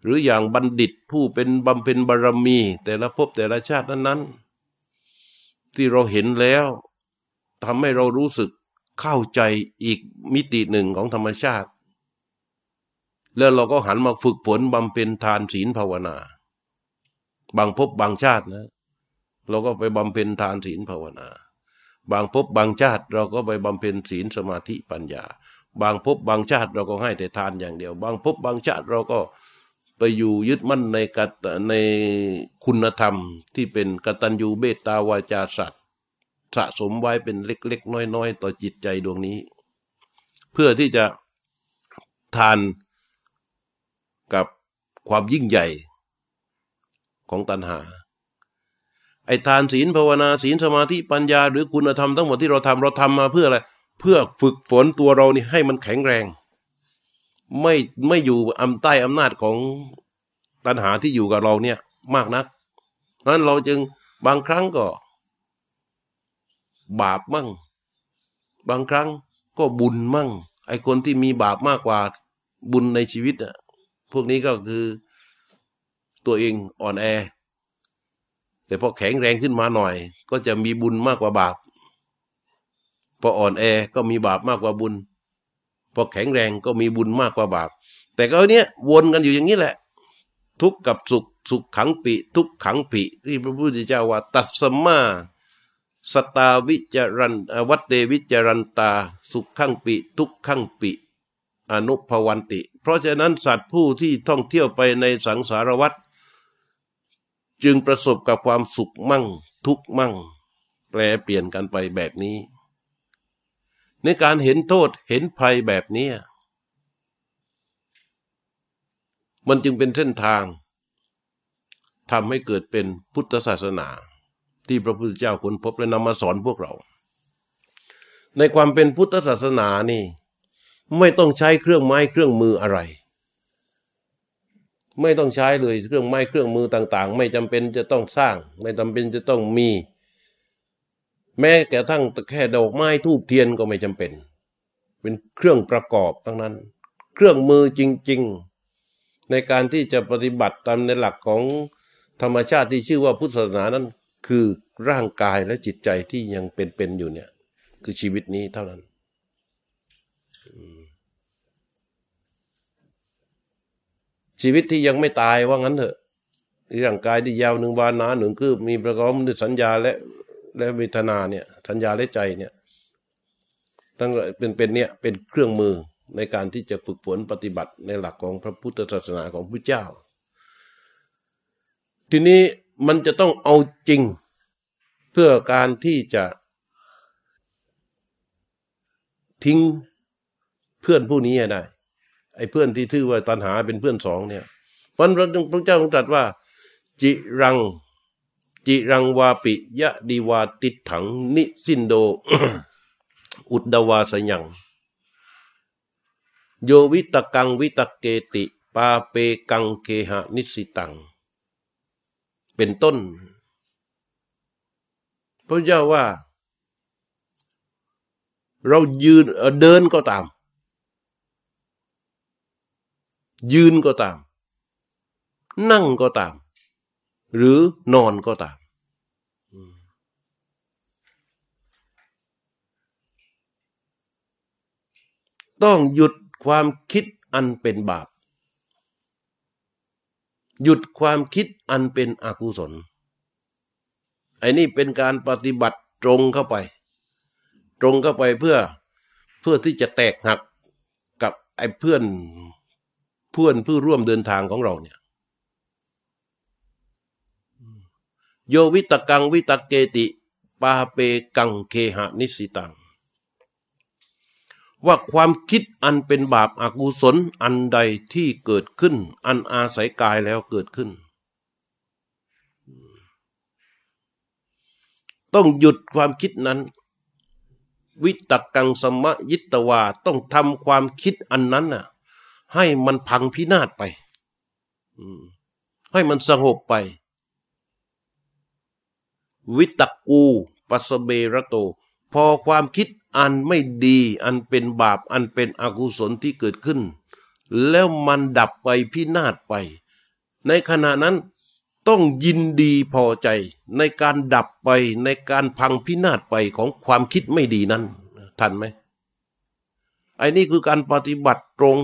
หรืออย่างบัณฑิตผู้เป็นบำเพ็ญบารมี แต่ละภพแต่ละชาตินั้นๆ ที่เราเห็นแล้วทำให้เรารู้สึกเข้าใจอีกมิติหนึ่งของธรรมชาติ แล้วเราก็หันมาฝึกฝนบำเพ็ญทานศีลภาวนา บางภพบางชาตินะ เราก็ไปบำเพ็ญทานศีลภาวนา บางภพบางชาติเราก็ไปบำเพ็ญศีลสมาธิปัญญา บางภพบางชาติเราก็ให้แต่ทานอย่างเดียว บางภพบางชาติเราก็ไปอยู่ยึดมั่นในกัตในคุณธรรมที่เป็นกตัญญูเบตตาวาจาสัตว์สะสมไว้เป็นเล็ก ๆ น้อย ๆ ต่อจิตใจดวงนี้ เพื่อที่จะทานกับความยิ่งใหญ่ของตัณหา ไอ้ทานศีลภาวนาศีลสมาธิปัญญา หรือคุณธรรมทั้งหมดที่เราทำเราทำมาเพื่ออะไรเพื่อฝึกฝนตัวเรานี่ให้มันแข็งแรง ไม่ไม่อยู่อำใต้อำนาจของตัณหาที่อยู่กับเราเนี่ยมากนักนั้นเราจึงบางครั้งก็ บาปมั่ง บางครั้งก็บุญมั่ง ไอคนที่มีบาปมากกว่าบุญในชีวิตอะพวกนี้ก็คือตัวเองอ่อนแอ แต่พอแข็งแรงขึ้นมาหน่อย ก็จะมีบุญมากกว่าบาปพออ่อนแอก็มีบาปมากกว่าบุญ พอแข็งแรงก็มีบุญมากกว่าบาป แต่ก็เนี้ยวนกันอยู่อย่างนี้แหละ ทุกข์กับสุขสุขขังปิ ทุกขังปิที่พระพุทธเจ้าว่า ตัสมาสตาวิจารันวัตเตวิจารันตา สุขขังปิ ทุกขังปิอนุภวันติ เพราะฉะนั้นสัตว์ผู้ที่ท่องเที่ยวไปในสังสารวัฏ จึงประสบกับความสุขมั่ง ทุกมั่ง แปลเปลี่ยนกันไปแบบนี้ ในการเห็นโทษเห็นภัยแบบนี้ มันจึงเป็นเส้นทางทำให้เกิดเป็นพุทธศาสนา ที่พระพุทธเจ้าค้นพบและนำมาสอนพวกเรา ในความเป็นพุทธศาสนานี่ ไม่ต้องใช้เครื่องไม้เครื่องมืออะไร ไม่ต้องใช้เลยเครื่องไม้เครื่องมือต่างๆ ไม่จำเป็นจะต้องสร้าง ไม่จำเป็นจะต้องมี แม้กระทั่งแค่ดอกไม้ทูบเทียนก็ไม่จำเป็น เป็นเครื่องประกอบทั้งนั้น เครื่องมือจริง ๆ ในการที่จะปฏิบัติตามในหลักของธรรมชาติที่ชื่อว่าพุทธศาสนานั้น คือร่างกายและจิตใจที่ยังเป็นๆอยู่เนี่ย คือชีวิตนี้เท่านั้น ชีวิตที่ยังไม่ตายว่างั้นเถอะร่างกายที่ยาวหนึ่งวานาหนึ่งคือมีประกอบด้วยสัญญาและและเวทนาเนี่ยสัญญาและใจเนี่ยตั้งเป็นเป็นเนี่ยเป็นเครื่องมือในการที่จะฝึกฝนปฏิบัติในหลักของพระพุทธศาสนาของพระเจ้า ทีนี้มันจะต้องเอาจริงเพื่อการที่จะทิ้งเพื่อนผู้นี้ได้ ไอ้เพื่อนที่ถือว่าตัณหาเป็นเพื่อนสองเนี่ยมันพระพระเจ้าทรงตรัสว่า จิรัง จิรังวาปิยะดีวาติถังนิสินโด อุดดวาสยังโยวิตกังวิตเกติ ปาเปกังเคหะนิสิตัง เป็นต้น พระเจ้าว่า เรายืนเดินก็ตาม ยืนก็ตาม นั่งก็ตาม หรือนอนก็ตาม ต้องหยุดความคิดอันเป็นบาป หยุดความคิดอันเป็นอกุศลไอ้นี่เป็นการปฏิบัติตรงเข้าไป ตรงเข้าไปเพื่อเพื่อที่จะแตกหักกับไอ้เพื่อน เพื่อนผู้ร่วมเดินทางของเราเนี่ยโยวิตกังวิตเกติ ปาเปกังเคหะนิสิตัง ว่าความคิดอันเป็นบาปอากุศลอันใดที่เกิดขึ้น อันอาศัยกายแล้วเกิดขึ้น ต้องหยุดความคิดนั้น วิตกังสมะยิตวาต้องทำความคิดอันนั้นน่ะ ให้มันพังพินาศไปให้มันสงบไป วิตกูปัสเบระโต พอความคิดอันไม่ดี อันเป็นบาป อันเป็นอกุศลที่เกิดขึ้น แล้วมันดับไปพินาศไป ในขณะนั้นต้องยินดีพอใจ ในการดับไปในการพังพินาศไปของความคิดไม่ดีนั้น ทันไหมไอ้นี่คือการปฏิบัติตรง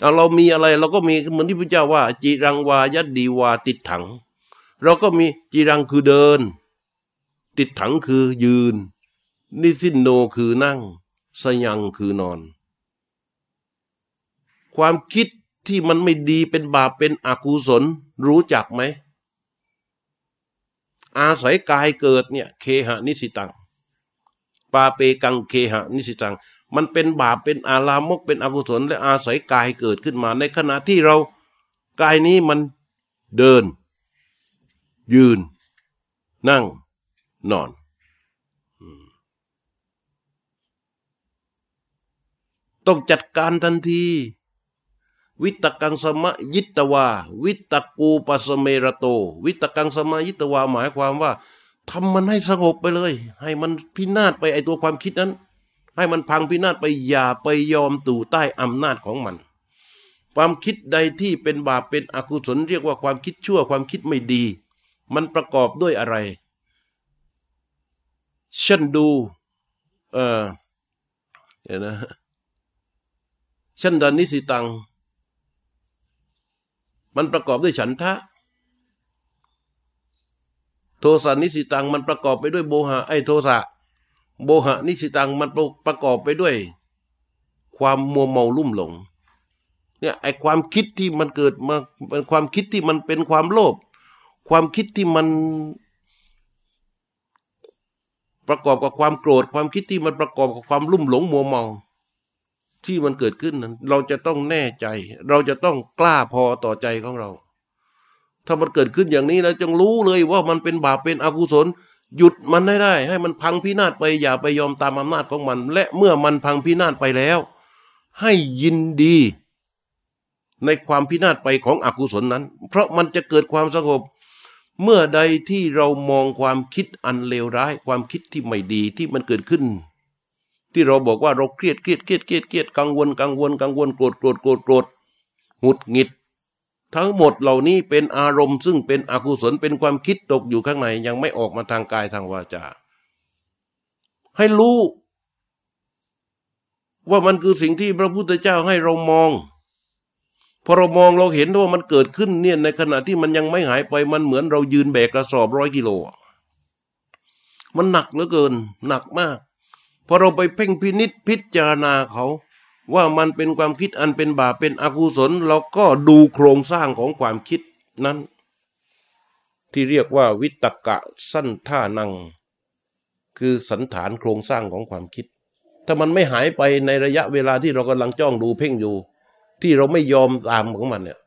เอาเรามีอะไรเราก็มีเหมือนที่พระเจ้าว่า จีรังวายัดดีวาติดถัง เราก็มีจีรังคือเดิน ติดถังคือยืน นิสินโนคือนั่ง สยังคือนอน ความคิดที่มันไม่ดีเป็นบาปเป็นอกุศลรู้จักไหม อาศัยกายเกิดเนี่ยเคหะนิสิตัง ปาเปกังเคหะนิสิตัง มันเป็นบาปเป็นอาลามกเป็นอกุศลและอาศัยกายเกิดขึ้นมา ในขณะที่เรากายนี้มันเดิน ยืน นั่ง นอน ต้องจัดการทันที วิตกังสมยิตวา วิตกูปสเมระโต วิตกังสมยิตวาหมายความว่าทำมันให้สงบไปเลย ให้มันพินาศไปไอตัวความคิดนั้น ให้มันพังพินาศไปอย่าไปยอมตู่ใต้อำนาจของมัน ความคิดใดที่เป็นบาปเป็นอกุศลเรียกว่าความคิดชั่วความคิดไม่ดี มันประกอบด้วยอะไรฉันดูเออเห็นนะฉันดานิสิตัง มันประกอบด้วยฉันทะโทสะนิสิตังมันประกอบไปด้วยโบหะไอโทสะ โบหะนิสิตังมันประกอบไปด้วย ความมัวเมาลุ่มหลง เนี่ยไอความคิดที่มันเกิดมาเป็นความคิดที่มันเป็นความโลภความคิดที่มัน ประกอบกับความโกรธ ความคิดที่มันประกอบกับความลุ่มหลงมัวเมา ที่มันเกิดขึ้นนั้น เราจะต้องแน่ใจ เราจะต้องกล้าพอต่อใจของเรา ถ้ามันเกิดขึ้นอย่างนี้แล้วจงรู้เลยว่ามันเป็นบาปเป็นอกุศล หยุดมันได้ได้ ให้มันพังพินาศไปอย่าไปยอมตามอำนาจของมัน และเมื่อมันพังพินาศไปแล้ว ให้ยินดี ในความพินาศไปของอกุศลนั้น เพราะมันจะเกิดความสงบ เมื่อใดที่เรามองความคิดอันเลวร้าย ความคิดที่ไม่ดีที่มันเกิดขึ้น ที่เราบอกว่าเราเครียดเครียดเครียดเครียดเครียดกังวลกังวลกังวลโกรธโกรธโกรธโกรธหงุดหงิด ทั้งหมดเหล่านี้เป็นอารมณ์ซึ่งเป็นอกุศลเป็นความคิดตกอยู่ข้างในยังไม่ออกมาทางกายทางวาจา ให้รู้ ว่ามันคือสิ่งที่พระพุทธเจ้าให้เรามองพอเรามองเราเห็นว่ามันเกิดขึ้นเนี่ยในขณะที่มันยังไม่หายไปมันเหมือนเรายืนแบกกระสอบร้อยกิโล มันหนักเหลือเกิน หนักมากพอเราไปเพ่งพินิษพิจารณาเขา ว่ามันเป็นความคิดอันเป็นบาปเป็นอกุศล เราก็ดูโครงสร้างของความคิดนั้น ที่เรียกว่าวิตกะสั้นท่านัง คือสันฐานโครงสร้างของความคิด ถ้ามันไม่หายไปในระยะเวลาที่เรากำลังจ้องดูเพ่งอยู่ ที่เราไม่ยอมตามของมันเนี่ย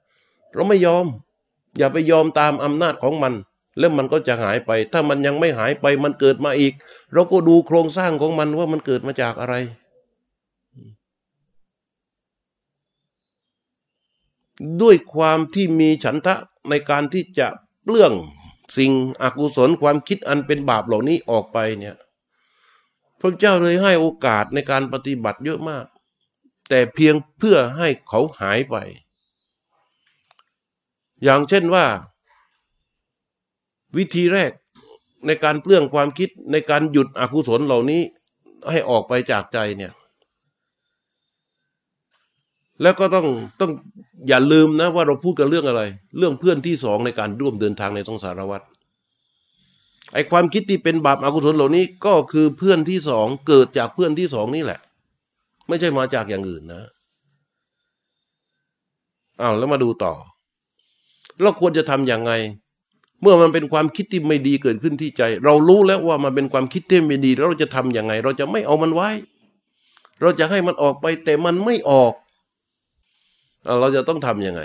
เราไม่ยอม อย่าไปยอมตามอำนาจของมัน แล้วมันก็จะหายไป ถ้ามันยังไม่หายไปมันเกิดมาอีก เราก็ดูโครงสร้างของมันว่ามันเกิดมาจากอะไร ด้วยความที่มีฉันทะในการที่จะเปลื้องสิ่งอกุศลความคิดอันเป็นบาปเหล่านี้ออกไปเนี่ยพระเจ้าเลยให้โอกาสในการปฏิบัติเยอะมาก แต่เพียงเพื่อให้เขาหายไป อย่างเช่นว่า วิธีแรกในการเปลื้องความคิดในการหยุดอกุศลเหล่านี้ให้ออกไปจากใจเนี่ย แล้วก็ต้องต้องอย่าลืมนะว่าเราพูดกันเรื่องอะไร เรื่องเพื่อนที่สองในการร่วมเดินทางในสงสารวัฏไอ้ความคิดที่เป็นบาปอากุศลเหล่านี้ก็คือเพื่อนที่สองเกิดจากเพื่อนที่สองนี่แหละ ไม่ใช่มาจากอย่างอื่นนะอ้าวแล้วมาดูต่อเราควรจะทำอย่างไง เมื่อมันเป็นความคิดที่ไม่ดีเกิดขึ้นที่ใจ เรารู้แล้วว่ามันเป็นความคิดที่ไม่ดีเราจะทํำยังไง เราจะไม่เอามันไว้ เราจะให้มันออกไปแต่มันไม่ออก เราจะต้องทำยังไง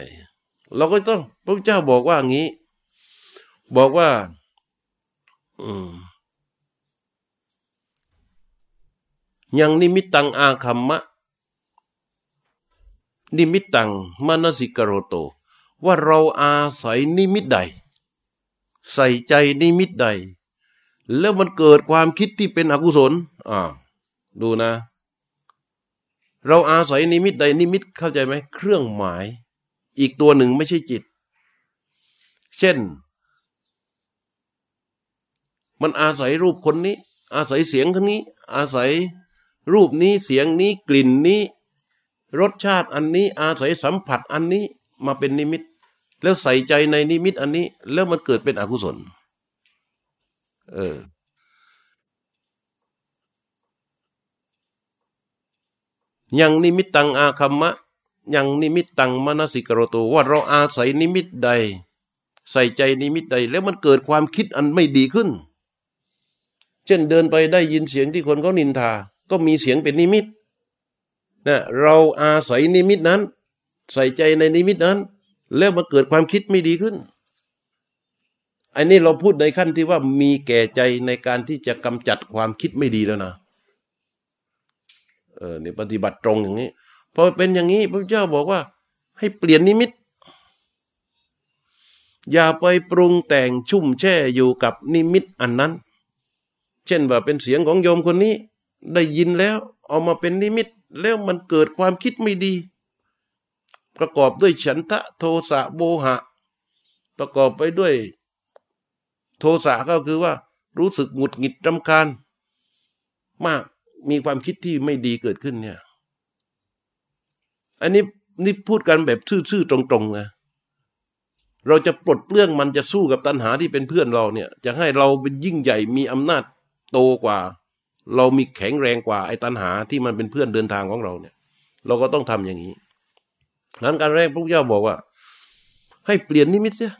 เราก็ต้องพระเจ้าบอกว่างี้ บอกว่า อืมยังนิมิตตังอาคัมมะ นิมิตตังมนสิกโรโต ว่าเราอาศัยนิมิตใด ใส่ใจนิมิตใด แล้วมันเกิดความคิดที่เป็นอกุศลอ่าดูนะ เราอาศัยนิมิตใดนิมิตเข้าใจไหมเครื่องหมาย อีกตัวหนึ่งไม่ใช่จิต เช่น มันอาศัยรูปคนนี้ อาศัยเสียงคนนี้ อาศัยรูปนี้เสียงนี้กลิ่นนี้ รสชาติอันนี้อาศัยสัมผัสอันนี้มาเป็นนิมิต แล้วใส่ใจในนิมิตอันนี้ แล้วมันเกิดเป็นอกุศล เออ ยังนิมิตตังอาคัมมะ ยังนิมิตตังมนสิกโรโตว่าเราอาศัยนิมิตใด ใส่ใจนิมิตใด แล้วมันเกิดความคิดอันไม่ดีขึ้น เช่นเดินไปได้ยินเสียงที่คนเขานินทา ก็มีเสียงเป็นนิมิตนะเราอาศัยนิมิตนั้น ใส่ใจในนิมิตนั้น แล้วมันเกิดความคิดไม่ดีขึ้นอันนี้เราพูดในขั้นที่ว่ามีแก่ใจในการที่จะกำจัดความคิดไม่ดีแล้วนะ เออนี่ปฏิบัติตรงอย่างนี้พอเป็นอย่างนี้พระเจ้าบอกว่า ให้เปลี่ยนนิมิต อย่าไปปรุงแต่งชุ่มแช่อยู่กับนิมิตอันนั้น เช่นว่าเป็นเสียงของโยมคนนี้ ได้ยินแล้วเอามาเป็นนิมิต แล้วมันเกิดความคิดไม่ดี ประกอบด้วยฉันทะโทสะโบหะ ประกอบไปด้วย โทสะก็คือว่า รู้สึกหงุดหงิดรำคาญมาก มีความคิดที่ไม่ดีเกิดขึ้นเนี่ย อันนี้นี่พูดกันแบบซื่อๆตรงๆนะเราจะปลดเปลื้องมันจะสู้กับตัณหาที่เป็นเพื่อนเราเนี่ย จะให้เราเป็นยิ่งใหญ่มีอำนาจโตกว่า เรามีแข็งแรงกว่าไอ้ตัณหาที่มันเป็นเพื่อนเดินทางของเราเนี่ย เราก็ต้องทำอย่างนี้นั้นการแรกพระพุทธเจ้าบอกว่า ให้เปลี่ยนนิมิตเสีย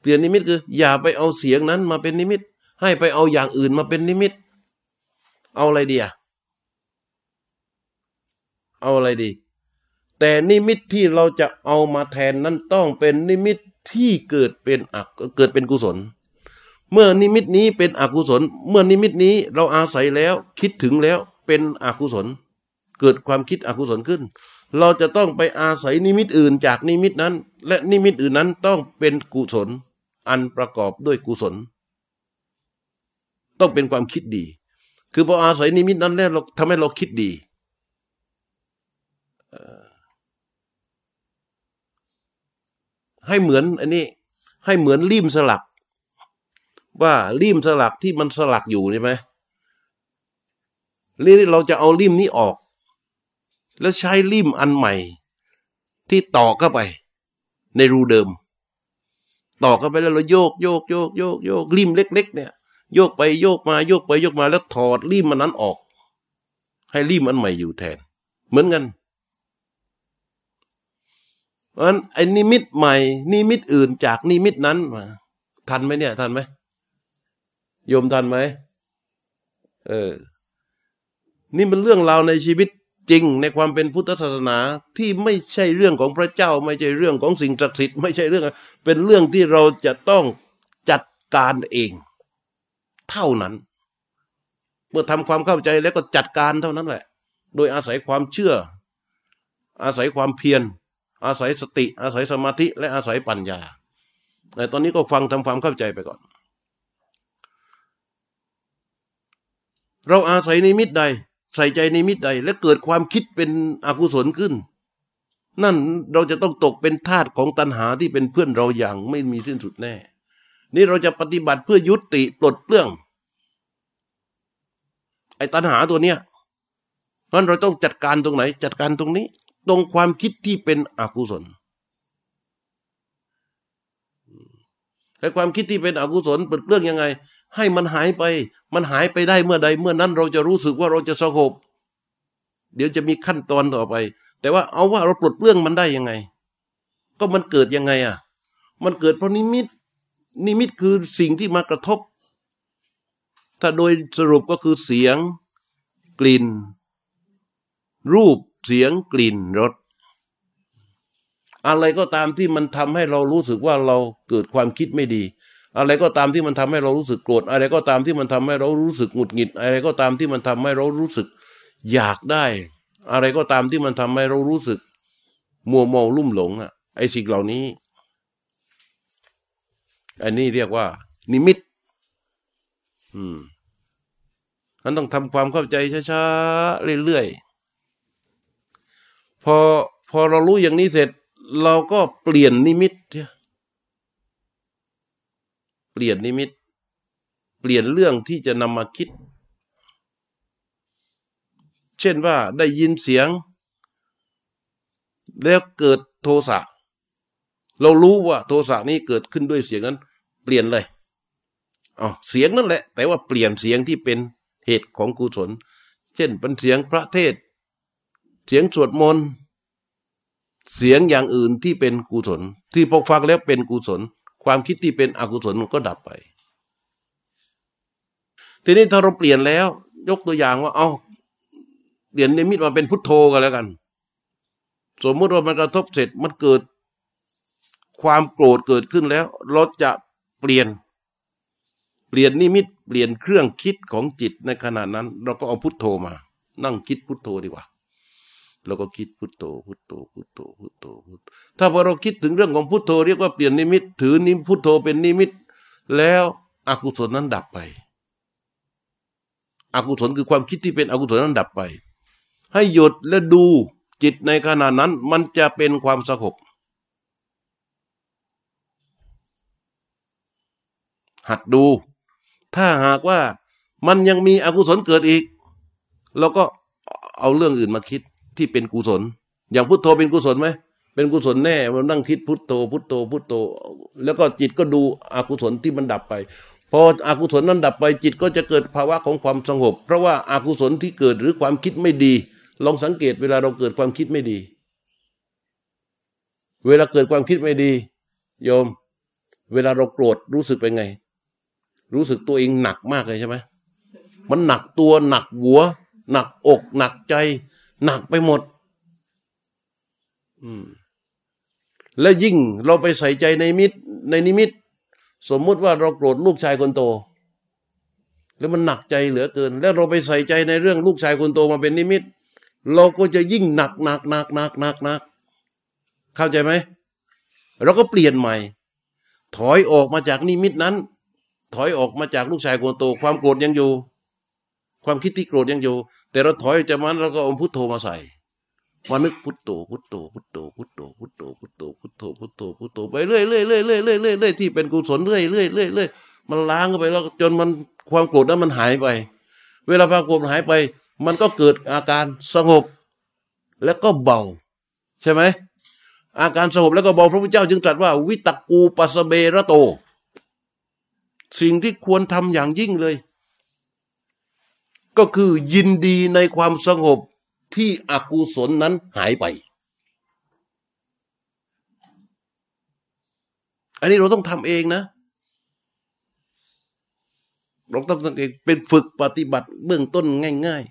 เปลี่ยนนิมิตคือ อย่าไปเอาเสียงนั้นมาเป็นนิมิต ให้ไปเอาอย่างอื่นมาเป็นนิมิต เอาอะไรดีอะเอาอะไรดี แต่นิมิตที่เราจะเอามาแทนนั้นต้องเป็นนิมิตที่เกิดเป็นอักเกิดเป็นกุศล เมื่อนิมิตนี้เป็นอกุศล เมื่อนิมิตนี้เราอาศัยแล้วคิดถึงแล้วเป็นอกุศล เกิดความคิดอกุศลขึ้น เราจะต้องไปอาศัยนิมิตอื่นจากนิมิตนั้น และนิมิตอื่นนั้นต้องเป็นกุศล อันประกอบด้วยกุศล ต้องเป็นความคิดดี คือพออาศัยนิมิตนั้นแล้วเราทำให้เราคิดดีให้เหมือนอันนี้ให้เหมือนริมสลัก ว่าริมสลักที่มันสลักอยู่ใช่ไหมเรี่เราจะเอาริมนี้ออก แล้วใช้ริมอันใหม่ ที่ต่อเข้าไป ในรูเดิม ต่อเข้าไปแล้วเราโยกโยกโยกโยกโยกริมเล็ก ๆ เนี่ย โยกไปโยกมาโยกไปโยกมาแล้วถอดรีมมันนั้นออก ให้รีมอันใหม่อยู่แทน เหมือนกันเพราะฉะนั้นไอ้นิมิตใหม่ นิมิตอื่นจากนิมิตนั้นมาทันไหมเนี่ย ทันไหมโยมทันไหมเออ นี่เป็นเรื่องราวในชีวิตจริงในความเป็นพุทธศาสนาที่ไม่ใช่เรื่องของพระเจ้า ไม่ใช่เรื่องของสิ่งศักดิ์สิทธิ์ไม่ใช่เรื่อง เป็นเรื่องที่เราจะต้องจัดการเอง เท่านั้น เมื่อทำความเข้าใจแล้วก็จัดการเท่านั้นแหละ โดยอาศัยความเชื่อ อาศัยความเพียร อาศัยสติ อาศัยสมาธิ และอาศัยปัญญา แต่ตอนนี้ก็ฟังทำความเข้าใจไปก่อน เราอาศัยนิมิตใด ใส่ใจนิมิตใด และเกิดความคิดเป็นอกุศลขึ้น นั่นเราจะต้องตกเป็นทาสของตัณหาที่เป็นเพื่อนเราอย่างไม่มีสิ้นสุดแน่ นี่เราจะปฏิบัติเพื่อยุติปลดเปลื้อง ไอ้ตัณหาตัวเนี้ยเพราะเราต้องจัดการตรงไหน จัดการตรงนี้ ตรงความคิดที่เป็นอกุศลไอ้ความคิดที่เป็นอกุศลปลดเปลื้องยังไง ให้มันหายไป มันหายไปได้เมื่อใด เมื่อนั้นเราจะรู้สึกว่าเราจะสงบเดี๋ยวจะมีขั้นตอนต่อไป แต่ว่าเอาว่าเราปลดเปลื้องมันได้ยังไง ก็มันเกิดยังไงอะ มันเกิดเพราะนิมิต นิมิตคือสิ่งที่มากระทบ ถ้าโดยสรุปก็คือเสียง กลิ่น รูปเสียงกลิ่นรสอะไรก็ตามที่มันทำให้เรารู้สึกว่าเราเกิดความคิดไม่ดี อะไรก็ตามที่มันทำให้เรารู้สึกโกรธ อะไรก็ตามที่มันทำให้เรารู้สึกหงุดหงิด อะไรก็ตามที่มันทำให้เรารู้สึกอยากได้ อะไรก็ตามที่มันทำให้เรารู้สึกมัวเมาลุ่มหลงอะไอ้สิ่งเหล่านี้ อันนี้เรียกว่า นิมิต อืมมันต้องทำความเข้าใจช้าๆเรื่อยๆพอพอเรารู้อย่างนี้เสร็จ เราก็เปลี่ยนนิมิตเปลี่ยนนิมิต เปลี่ยนเรื่องที่จะนำมาคิด เช่นว่าได้ยินเสียง แล้วเกิดโทสะ เรารู้ว่าโทสะนี้เกิดขึ้นด้วยเสียงนั้น เปลี่ยนเลยอ๋อเสียงนั่นแหละ แต่ว่าเปลี่ยนเสียงที่เป็นเหตุของกุศล เช่นเป็นเสียงพระเทศ เสียงสวดมนต์เสียงอย่างอื่นที่เป็นกุศล ที่พอฟังแล้วเป็นกุศล ความคิดที่เป็นอกุศลมันก็ดับไป ทีนี้ถ้าเราเปลี่ยนแล้ว ยกตัวอย่างว่า เอาเปลี่ยนนิมิตมาเป็นพุทโธกันแล้วกัน สมมุติว่ามันกระทบเสร็จมันเกิด ความโกรธเกิดขึ้นแล้ว เราจะเปลี่ยน เปลี่ยนนิมิตเปลี่ยนเครื่องคิดของจิตในขณะนั้น เราก็เอาพุทโธมา นั่งคิดพุทโธดีกว่าเราก็คิดพุทโธพุทโธพุทโธพุทโธพุทโธถ้าพอเราคิดถึงเรื่องของพุทโธเรียกว่าเปลี่ยนนิมิต ถือนิมพุทโธเป็นนิมิต แล้วอกุศลนั้นดับไป อกุศลคือความคิดที่เป็นอกุศลนั้นดับไป ให้หยุดและดูจิตในขณะนั้นมันจะเป็นความสงบ หัดดู ถ้าหากว่ามันยังมีอกุศลเกิดอีกเราก็เอาเรื่องอื่นมาคิดที่เป็นกุศล อย่างพุทโธเป็นกุศลไหมเป็นกุศลแน่มันนั่งคิดพุทโธพุทโธพุทโธ แล้วก็จิตก็ดูอกุศลที่มันดับไปพออกุศลนั้นดับไปจิตก็จะเกิดภาวะของความสงบ เพราะว่าอากุศลที่เกิดหรือความคิดไม่ดี ลองสังเกตเวลาเราเกิดความคิดไม่ดี เวลาเกิดความคิดไม่ดีโยม เวลาเราโกรธรู้สึกเป็นไง รู้สึกตัวเองหนักมากเลยใช่ไหมมันหนักตัวหนักหัว หนักอก หนักใจ หนักไปหมด อืม และยิ่งเราไปใส่ใจในมิตรในนิมิต สมมุติว่าเราโกรธลูกชายคนโต แล้วมันหนักใจเหลือเกิน แล้วเราไปใส่ใจในเรื่องลูกชายคนโตมาเป็นนิมิต เราก็จะยิ่งหนักหนักหนักหนักหนักหนักเข้าใจไหมเราก็เปลี่ยนใหม่ ถอยออกมาจากนิมิตนั้น ถอยออกมาจากลูกชายคนโต ความโกรธยังอยู่ ความคิดที่โกรธยังอยู่ แต่เราถอยจากมันเราก็เอาพุทโธมาใส่มานึกพุทโธพุทโธพุทโธพุทโธพุทโธพุทโธพุทโธพุทโธพุทโธไปเรื่อยเรื่อยเรื่อยเรื่อยเรื่อยเรื่อยที่เป็นกุศลเรื่อยเรื่อยเรื่อยเรื่อยมันล้างไปแล้วจนมันความโกรธนั้นมันหายไป เวลาความโกรธหายไป มันก็เกิดอาการสงบ แล้วก็เบา ใช่ไหมอาการสงบแล้วก็เบาพระพุทธเจ้าจึงตรัสว่า วิตกูปัสเบระโต สิ่งที่ควรทำอย่างยิ่งเลย ก็คือยินดีในความสงบที่อกุศลนั้นหายไป อันนี้เราต้องทำเองนะเราต้องทำเองเป็นฝึกปฏิบัติเบื้องต้นง่าย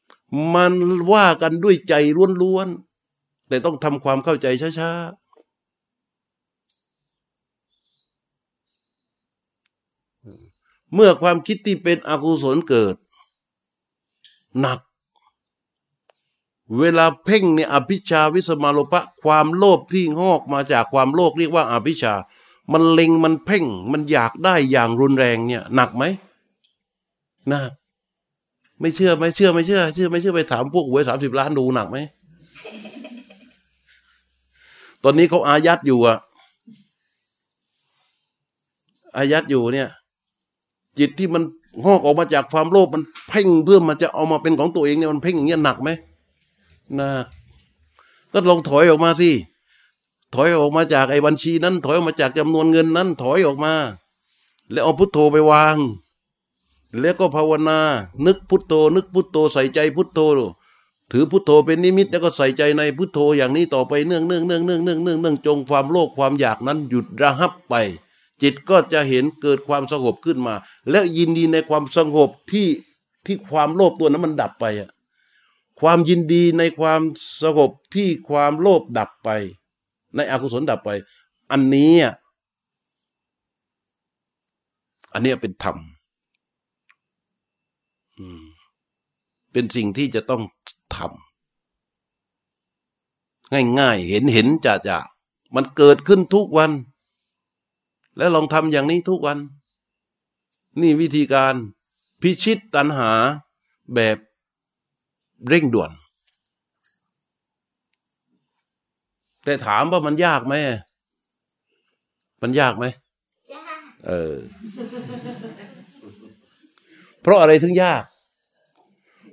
ๆ มันว่ากันด้วยใจล้วนๆ แต่ต้องทำความเข้าใจช้าๆ เมื่อความคิดที่เป็นอกุศลเกิด หนัก เวลาเพ่งเนี่ยอภิชาวิสมาโลภะความโลภที่งอกมาจากความโลภเรียกว่าอภิชา มันเล็งมันเพ่ง มันอยากได้อย่างรุนแรงเนี่ยหนักไหมหนักไม่เชื่อไม่เชื่อไม่เชื่อเชื่อไม่เชื่อไปถามพวกหวยสามสิบล้านดูหนักไหมตอนนี้เขาอายัดอยู่อะอายัดอยู่เนี่ย จิตที่มันหอกออกมาจากความโลภมันเพ่งเพื่อมันจะเอามาเป็นของตัวเองเนี่ยมันเพ่งอย่างเงี้ยหนักไหมหนักก็ลองถอยออกมาสิถอยออกมาจากไอ้บัญชีนั้น ถอยออกมาจากจำนวนเงินนั้น ถอยออกมา แล้วเอาพุทโธไปวาง แล้วก็ภาวนา นึกพุทโธ นึกพุทโธใส่ใจพุทโธ ถือพุทโธเป็นนิมิต แล้วก็ใส่ใจในพุทโธอย่างนี้ต่อไปเนื่องเนื่องเนื่องเนื่องเนื่องเนื่องเนื่องจงความโลภความอยากนั้นหยุดระหับไป จิตก็จะเห็นเกิดความสงบขึ้นมา และยินดีในความสงบที่ที่ความโลภตัวนั้นมันดับไปอะความยินดีในความสงบที่ความโลภดับไป ในอกุศลดับไป อันนี้อันนี้เป็นธรรมเป็นสิ่งที่จะต้องทำง่ายๆ เห็นเห็นจะจะมันเกิดขึ้นทุกวัน แล้วลองทำอย่างนี้ทุกวัน นี่วิธีการพิชิตตัณหาแบบเร่งด่วน แต่ถามว่ามันยากไหม มันยากไหมเออ เพราะอะไรถึงยาก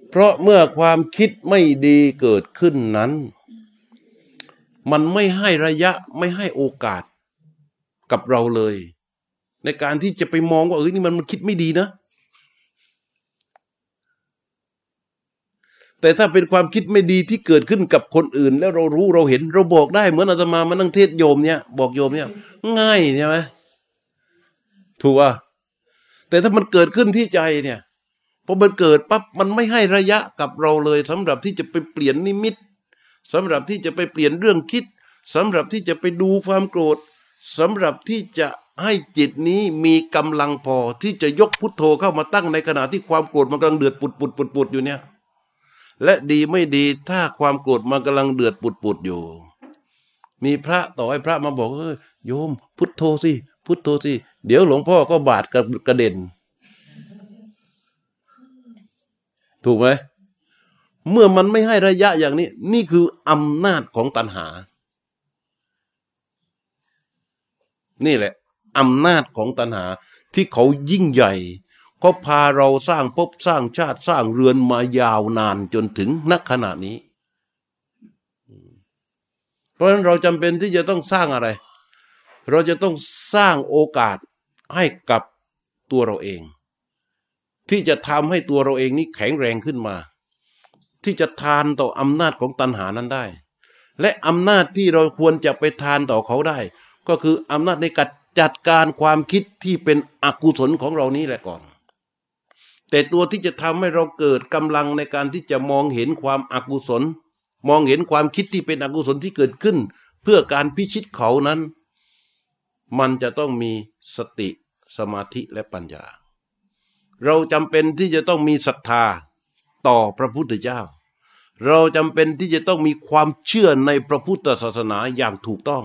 เพราะเมื่อความคิดไม่ดีเกิดขึ้นนั้น มันไม่ให้ระยะไม่ให้โอกาส กับเราเลย ในการที่จะไปมองว่าเออนี่มันมันคิดไม่ดีนะ แต่ถ้าเป็นความคิดไม่ดีที่เกิดขึ้นกับคนอื่น แล้วเรารู้เราเห็น เราบอกได้ เหมือนอาตมามานั่งเทศโยมเนี่ยบอกโยมเนี่ย ง่ายใช่ไหมถูกอะแต่ถ้ามันเกิดขึ้นที่ใจเนี่ยพอมันเกิดปั๊บมันไม่ให้ระยะกับเราเลยสำหรับที่จะไปเปลี่ยนนิมิตสำหรับที่จะไปเปลี่ยนเรื่องคิดสำหรับที่จะไปดูความโกรธ สำหรับที่จะให้จิตนี้มีกำลังพอที่จะยกพุทโธเข้ามาตั้งในขณะที่ความโกรธมันกำลังเดือดปุดปุดปุดปุดอยู่เนี่ย และดีไม่ดีถ้าความโกรธมันกำลังเดือดปุดปุดอยู่ มีพระต่อให้พระมาบอกเออโยม พุทโธสิพุทโธสิเดี๋ยวหลวงพ่อก็บาดกระเด็น ถูกไหมเมื่อมันไม่ให้ระยะอย่างนี้ นี่คืออำนาจของตัณหา นี่แหละอำนาจของตัณหาที่เขายิ่งใหญ่เขาพาเราสร้างภพสร้างชาติสร้างเรือนมายาวนานจนถึงนักขณะนี้ เพราะฉะนั้นเราจำเป็นที่จะต้องสร้างอะไร เราจะต้องสร้างโอกาสให้กับตัวเราเอง ที่จะทำให้ตัวเราเองนี้แข็งแรงขึ้นมา ที่จะทานต่ออำนาจของตัณหานั้นได้ และอำนาจที่เราควรจะไปทานต่อเขาได้ ก็คืออำนาจในการจัดการความคิดที่เป็นอกุศลของเรานี้แหละก่อน แต่ตัวที่จะทำให้เราเกิดกำลังในการที่จะมองเห็นความอกุศล มองเห็นความคิดที่เป็นอกุศลที่เกิดขึ้น เพื่อการพิชิตเขานั้น มันจะต้องมีสติสมาธิและปัญญา เราจำเป็นที่จะต้องมีศรัทธาต่อพระพุทธเจ้า เราจำเป็นที่จะต้องมีความเชื่อในพระพุทธศาสนาอย่างถูกต้อง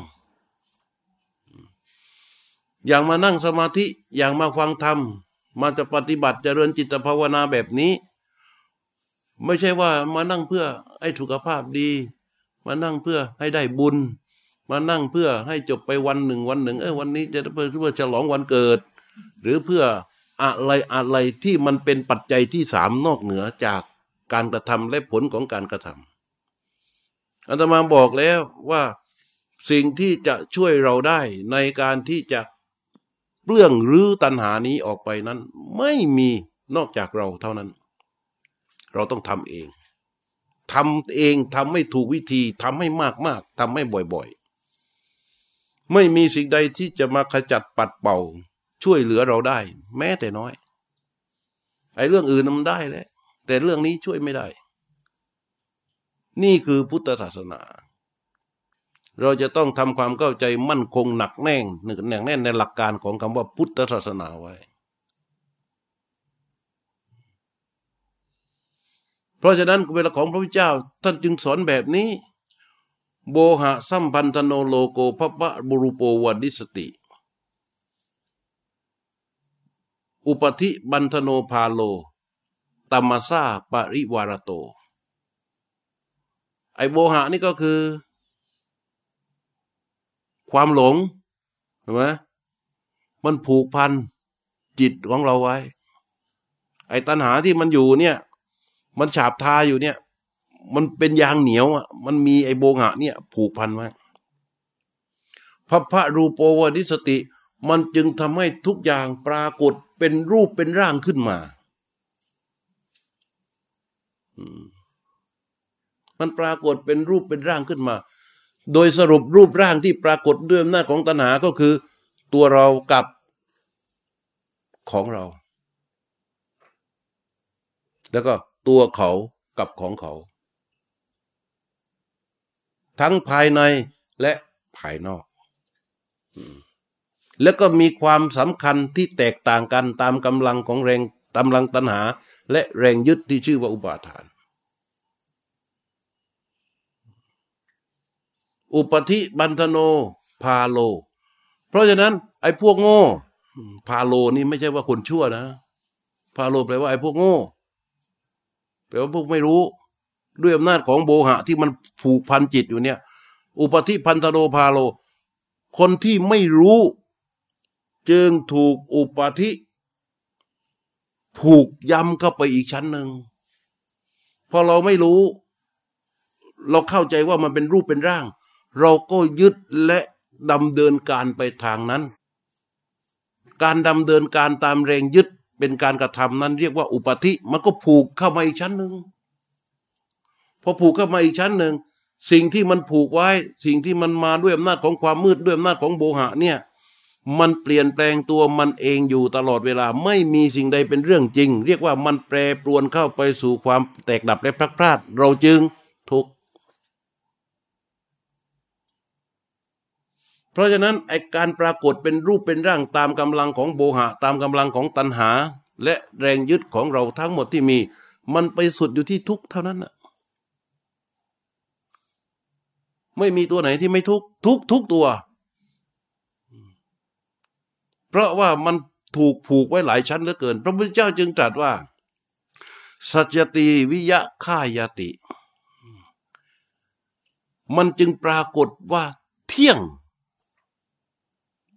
อย่างมานั่งสมาธิอย่างมาฟังธรรม มาจะปฏิบัติจเจริญจิตภาวนาแบบนี้ ไม่ใช่ว่ามานั่งเพื่อให้สุขภาพดี มานั่งเพื่อให้ได้บุญ มานั่งเพื่อให้จบไปวันหนึ่งวันหนึ่งเออวันนี้จะเพื่อฉลองวันเกิด หรือเพื่ออะไรอะไรที่มันเป็นปัจจัยที่สามนอกเหนือจากการกระทำและผลของการกระทำอาตมาบอกแล้วว่าสิ่งที่จะช่วยเราได้ในการที่จะ เปลื้องรื้อตัณหานี้ออกไปนั้น ไม่มีนอกจากเราเท่านั้น เราต้องทำเองทำเองทำให้ถูกวิธีทำให้มากมากทำให้บ่อยๆ ไม่มีสิ่งใดที่จะมาขจัดปัดเป่า ช่วยเหลือเราได้ แม้แต่น้อย ไอ้เรื่องอื่นมันได้แหละแต่เรื่องนี้ช่วยไม่ได้ นี่คือพุทธศาสนา เราจะต้องทำความเข้าใจมั่นคงหนักแน่นหนึกแน่งแน่นในหลักการของคำว่าพุทธศาสนาไว้ เพราะฉะนั้นเวลาของพระพุทธเจ้า ท่านจึงสอนแบบนี้ โบหะสัมพันธโนโลโกพระปะบุรุโปวัดิสติ อุปธิบันธโนพาโลตมมาซาปริวารโต ไอโบหะนี่ก็คือ ความหลงเห็นไหมมันผูกพันจิตของเราไว้ ไอ้ตัณหาที่มันอยู่เนี่ย มันฉาบทาอยู่เนี่ย มันเป็นยางเหนียวอะ มันมีไอ้โบหะเนี่ย ผูกพันไว้พระพระรูปวดิสติ มันจึงทำให้ทุกอย่างปรากฏเป็นรูปเป็นร่างขึ้นมา มันปรากฏเป็นรูปเป็นร่างขึ้นมา โดยสรุปรูปร่างที่ปรากฏด้วยอำนาจของตัณหาก็คือ ตัวเรากับของเรา แล้วก็ตัวเขากับของเขา ทั้งภายในและภายนอก แล้วก็มีความสำคัญที่แตกต่างกันตามกำลังของแรงกำลังตัณหา และแรงยึดที่ชื่อว่าอุปาทาน อุปธิบันธโนพาโล เพราะฉะนั้น ไอ้พวกโง่พาโลนี่ไม่ใช่ว่าคนชั่วนะพาโลแปลว่าไอ้พวกโง่แปลว่าพวกไม่รู้ ด้วยอำนาจของโบหะที่มันผูกพันจิตอยู่เนี่ย อุปธิพันธโนพาโล คนที่ไม่รู้ จึงถูกอุปธิ ผูกย้ำเข้าไปอีกชั้นหนึ่งพอเราไม่รู้ เราเข้าใจว่ามันเป็นรูปเป็นร่าง เราก็ยึดและดำเดินการไปทางนั้น การดำเดินการตามแรงยึดเป็นการกระทำนั้นเรียกว่าอุปธิมันก็ผูกเข้ามาอีกชั้นหนึ่งพอผูกเข้ามาอีกชั้นหนึ่งสิ่งที่มันผูกไว้ สิ่งที่มันมาด้วยอำนาจของความมืดด้วยอำนาจของโบหะเนี่ยมันเปลี่ยนแปลงตัวมันเองอยู่ตลอดเวลาไม่มีสิ่งใดเป็นเรื่องจริง เรียกว่ามันแปรปรวนเข้าไปสู่ความแตกดับและพลัดพรากเราจึงทุกข์ เพราะฉะนั้นไอการปรากฏเป็นรูปเป็นร่างตามกำลังของโบหะ ตามกำลังของตัณหา และแรงยึดของเราทั้งหมดที่มี มันไปสุดอยู่ที่ทุกเท่านั้นนะไม่มีตัวไหนที่ไม่ทุกทุกทุกตัว เพราะว่ามันถูกผูกไว้หลายชั้นเหลือเกิน พระพุทธเจ้าจึงตรัสว่า สัจติวิยะข่ายติ มันจึงปรากฏว่าเที่ยง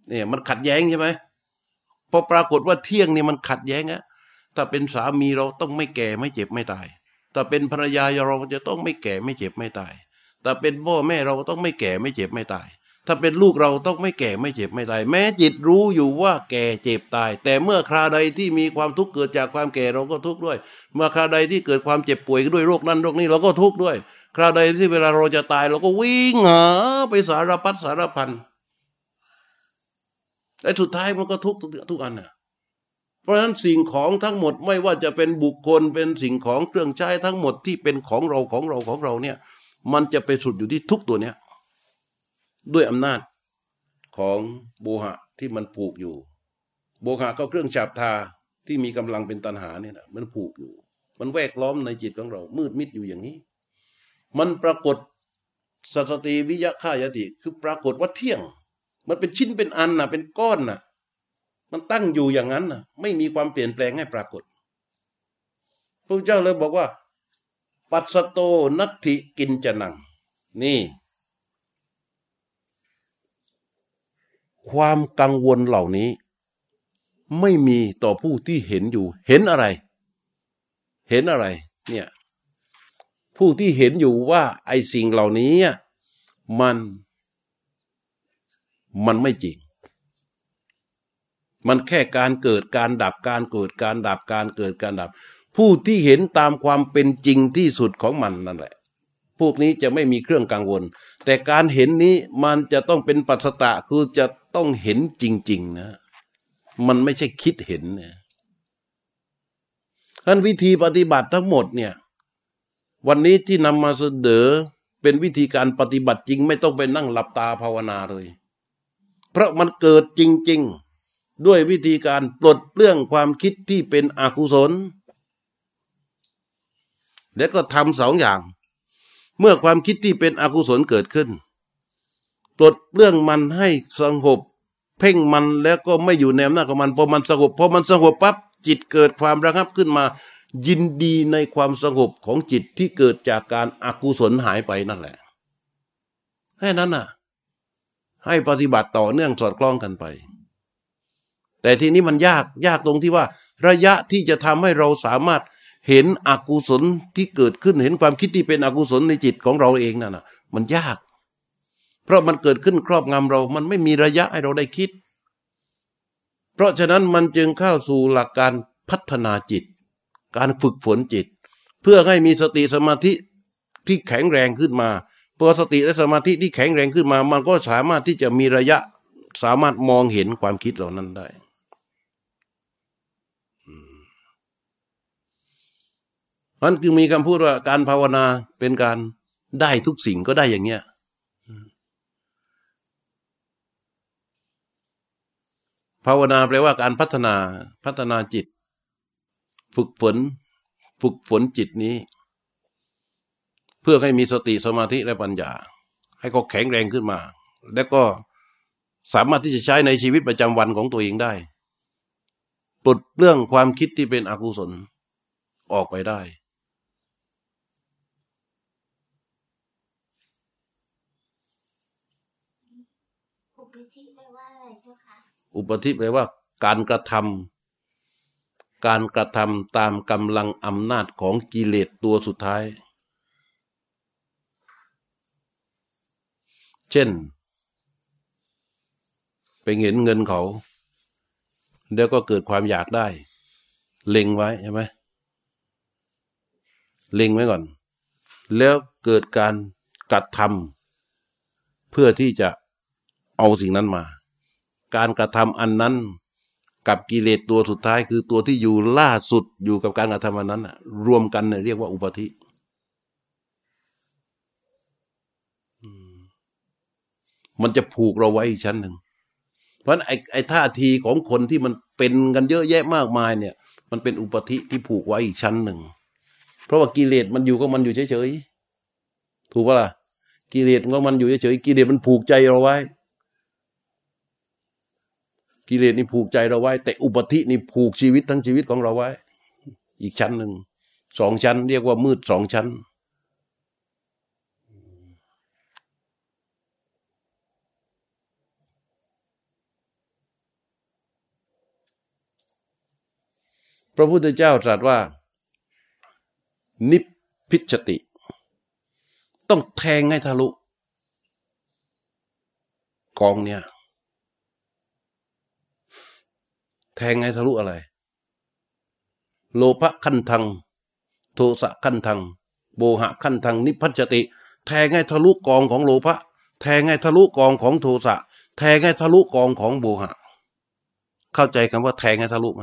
เนี่ยมันขัดแย้งใช่ไหมพอปรากฏว่าเที่ยงนี่มันขัดแย้งอะถ้าเป็นสามีเราต้องไม่แก่ไม่เจ็บไม่ตายถ้าเป็นภรรยาเราจะต้องไม่แก่ไม่เจ็บไม่ตายถ้าเป็นพ่อแม่เราต้องไม่แก่ไม่เจ็บไม่ตาย ถ้าเป็นลูกเราต้องไม่แก่ไม่เจ็บไม่ตาย แม้จิตรู้อยู่ว่าแก่เจ็บตาย แต่เมื่อคราใดที่มีความทุกข์เกิดจากความแก่เราก็ทุกข์ด้วย เมื่อคราใดที่เกิดความเจ็บป่วยด้วยโรคนั้นโรคนี้เราก็ทุกข์ด้วย คราใดที่เวลาเราจะตายเราก็วิ่งหาไปสารพัดสารพัน แต่สุดท้ายมันก็ทุกทุกอันน่ะเพราะฉะนั้นสิ่งของทั้งหมดไม่ว่าจะเป็นบุคคลเป็นสิ่งของเครื่องใช้ทั้งหมดที่เป็นของเราของเราของเราเนี่ย มันจะไปสุดอยู่ที่ทุกตัวเนี้ยด้วยอำนาจของโบหะที่มันผูกอยู่ โบหะก็เครื่องฉับทาที่มีกำลังเป็นตันหาเนี่ยนะมันผูกอยู่ มันแวกล้อมในจิตของเรา มืดมิดอยู่อย่างนี้ มันปรากฏสัตติวิยะข่ายติ คือปรากฏว่าเที่ยง มันเป็นชิ้นเป็นอันน่ะเป็นก้อนน่ะมันตั้งอยู่อย่างนั้นน่ะไม่มีความเปลี่ยนแปลงให้ปรากฏพระเจ้าเลยบอกว่า ปัสโตนัตถิกินจะนัง นี่ ความกังวลเหล่านี้ ไม่มีต่อผู้ที่เห็นอยู่ เห็นอะไร เห็นอะไร เนี่ย ผู้ที่เห็นอยู่ว่าไอ้สิ่งเหล่านี้มัน มันไม่จริง มันแค่การเกิดการดับการเกิดการดับการเกิดการดับ ผู้ที่เห็นตามความเป็นจริงที่สุดของมันนั่นแหละ พวกนี้จะไม่มีเครื่องกังวล แต่การเห็นนี้มันจะต้องเป็นปัจสตะคือจะต้องเห็นจริง ๆ นะ มันไม่ใช่คิดเห็นเนี่ยท่านวิธีปฏิบัติทั้งหมดเนี่ย วันนี้ที่นำมาเสนอเป็นวิธีการปฏิบัติจริง ไม่ต้องไปนั่งหลับตาภาวนาเลย เพราะมันเกิดจริง ๆ ด้วยวิธีการปลดเปลื้องความคิดที่เป็นอกุศล แล้วก็ทำสองอย่าง เมื่อความคิดที่เป็นอกุศลเกิดขึ้น ปลดเปลื้องมันให้สงบเพ่งมันแล้วก็ไม่อยู่ในอำนาจของมันพอมันสงบพอมันสงบปั๊บจิตเกิดความระงับขึ้นมา ยินดีในความสงบของจิตที่เกิดจากการอากุศลหายไปนั่นแหละแค่นั้นน่ะ ให้ปฏิบัติต่อเนื่องสอดคล้องกันไป แต่ทีนี้มันยากยากตรงที่ว่า ระยะที่จะทำให้เราสามารถเห็นอกุศลที่เกิดขึ้นเห็นความคิดที่เป็นอกุศลในจิตของเราเองนั่นนะมันยาก เพราะมันเกิดขึ้นครอบงำเรา มันไม่มีระยะให้เราได้คิด เพราะฉะนั้นมันจึงเข้าสู่หลักการพัฒนาจิต การฝึกฝนจิต เพื่อให้มีสติสมาธิที่แข็งแรงขึ้นมา พอสติและสมาธิที่แข็งแรงขึ้นมา มันก็สามารถที่จะมีระยะสามารถมองเห็นความคิดเหล่านั้นได้มันคือมีคำพูดว่าการภาวนาเป็นการได้ทุกสิ่งก็ได้อย่างเงี้ยภาวนาแปลว่าการพัฒนาพัฒนาจิต ฝึกฝน ฝึกฝนจิตนี้ พื่อให้มีสติสมาธิและปัญญา ให้เขาแข็งแรงขึ้นมา แล้วก็สามารถที่จะใช้ในชีวิตประจำวันของตัวเองได้ปลดเรื่องความคิดที่เป็นอกุศลออกไปได้ อุปธิแปลว่าอะไรเจ้าคะอุปธิแปลว่า การกระทำการกระทำตามกำลังอำนาจของกิเลสตัวสุดท้าย เช่น ไปเห็นเงินเขาเดี๋ยวก็เกิดความอยากได้ เล็งไว้ใช่ไหมเล็งไว้ก่อน แล้วเกิดการกระทำเพื่อที่จะเอาสิ่งนั้นมา การกระทำอันนั้น กับกิเลสตัวสุดท้าย คือตัวที่อยู่ล่าสุดอยู่กับการกระทำอันนั้นรวมกันเนี่ยเรียกว่าอุปธิอืม มันจะผูกเราไว้อีกชั้นหนึ่ง เพราะฉะนั้นไอ้ไอ้ท่าทีของคนที่มันเป็นกันเยอะแยะมากมายเนี่ย มันเป็นอุปธิที่ผูกไว้อีกชั้นหนึ่ง เพราะว่ากิเลสมันอยู่ก็มันอยู่เฉยๆถูกปะล่ะกิเลสก็มันอยู่เฉยๆกิเลสมันผูกใจเราไว้ กิเลสนี่ผูกใจเราไว้ แต่อุปธินี่ผูกชีวิตทั้งชีวิตของเราไว้ อีกชั้นหนึ่งสองชั้น เรียกว่ามืดสองชั้น พระพุทธเจ้าตรัสว่า นิพพิชติ ต้องแทงให้ทะลุ กองเนี่ย แทงให้ทะลุอะไร โลภะขั้นทัง โทสะขั้นทัง โบหะขั้นทัง นิพพัชติ แทงให้ทะลุกองของโลภะแทงให้ทะลุกองของโทสะแทงให้ทะลุกองของโบหะ เข้าใจคำว่าแทงให้ทะลุไหม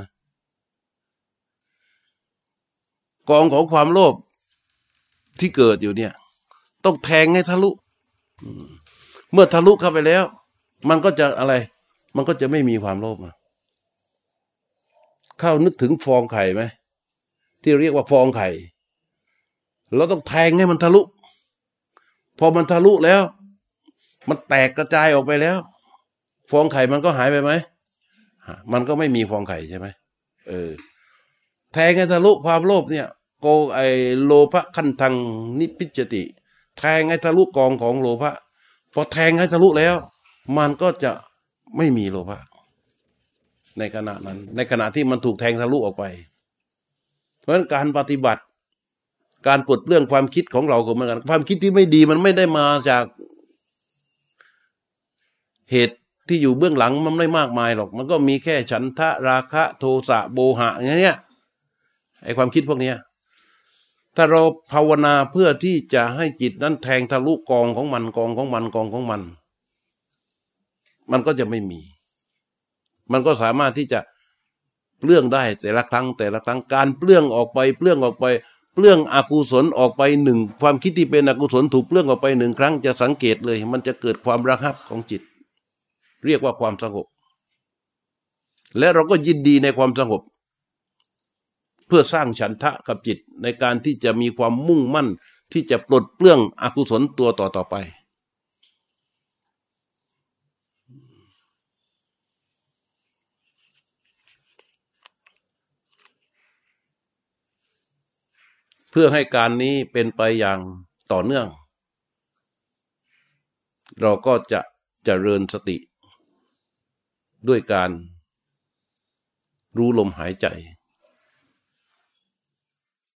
กองของความโลภที่เกิดอยู่เนี่ย ต้องแทงให้ทะลุเมื่อทะลุเข้าไปแล้ว มันก็จะอะไร มันก็จะไม่มีความโลภอะเข้านึกถึงฟองไข่ไหมที่เรียกว่าฟองไข่เราต้องแทงให้มันทะลุ พอมันทะลุแล้ว มันแตกกระจายออกไปแล้ว ฟองไข่มันก็หายไปไหมมันก็ไม่มีฟองไข่ใช่ไหมเออ แทงให้ทะลุความโลภเนี่ยโกไอโลภะขั้นทังนิพพิจติ แทงให้ทะลุกองของโลภะพอแทงให้ทะลุแล้ว มันก็จะไม่มีโลภะในขณะนั้น ในขณะที่มันถูกแทงทะลุออกไป เพราะฉะนั้นการปฏิบัติ การปลดเรื่องความคิดของเราก็เหมือนกัน ความคิดที่ไม่ดีมันไม่ได้มาจากเหตุที่อยู่เบื้องหลังมันไม่มากมายหรอก มันก็มีแค่ฉันทะราคะโทสะโบหะอย่างเงี้ย ไอความคิดพวกเนี้ยถ้าเราภาวนาเพื่อที่จะให้จิตนั้นแทงทะลุกองของมันกองของมันกองของมัน มันก็จะไม่มี มันก็สามารถที่จะเปลื้องได้แต่ละครั้งแต่ละครั้งการเปลื้องออกไปเปลื้องออกไปเปลื้องอกุศลออกไปหนึ่งความคิดที่เป็นอกุศลถูกเปลื้องออกไปหนึ่งครั้งจะสังเกตเลย มันจะเกิดความระหับของจิต เรียกว่าความสงบ และเราก็ยินดีในความสงบ พื่อสร้างฉันทะกับจิตในการที่จะมีความมุ่งมั่นที่จะปลดเปลื้องอกุศลตัวต่อต่อไป เพื่อให้การนี้เป็นไปอย่างต่อเนื่อง เราก็จะจะเจริญสติ ด้วยการรู้ลมหายใจ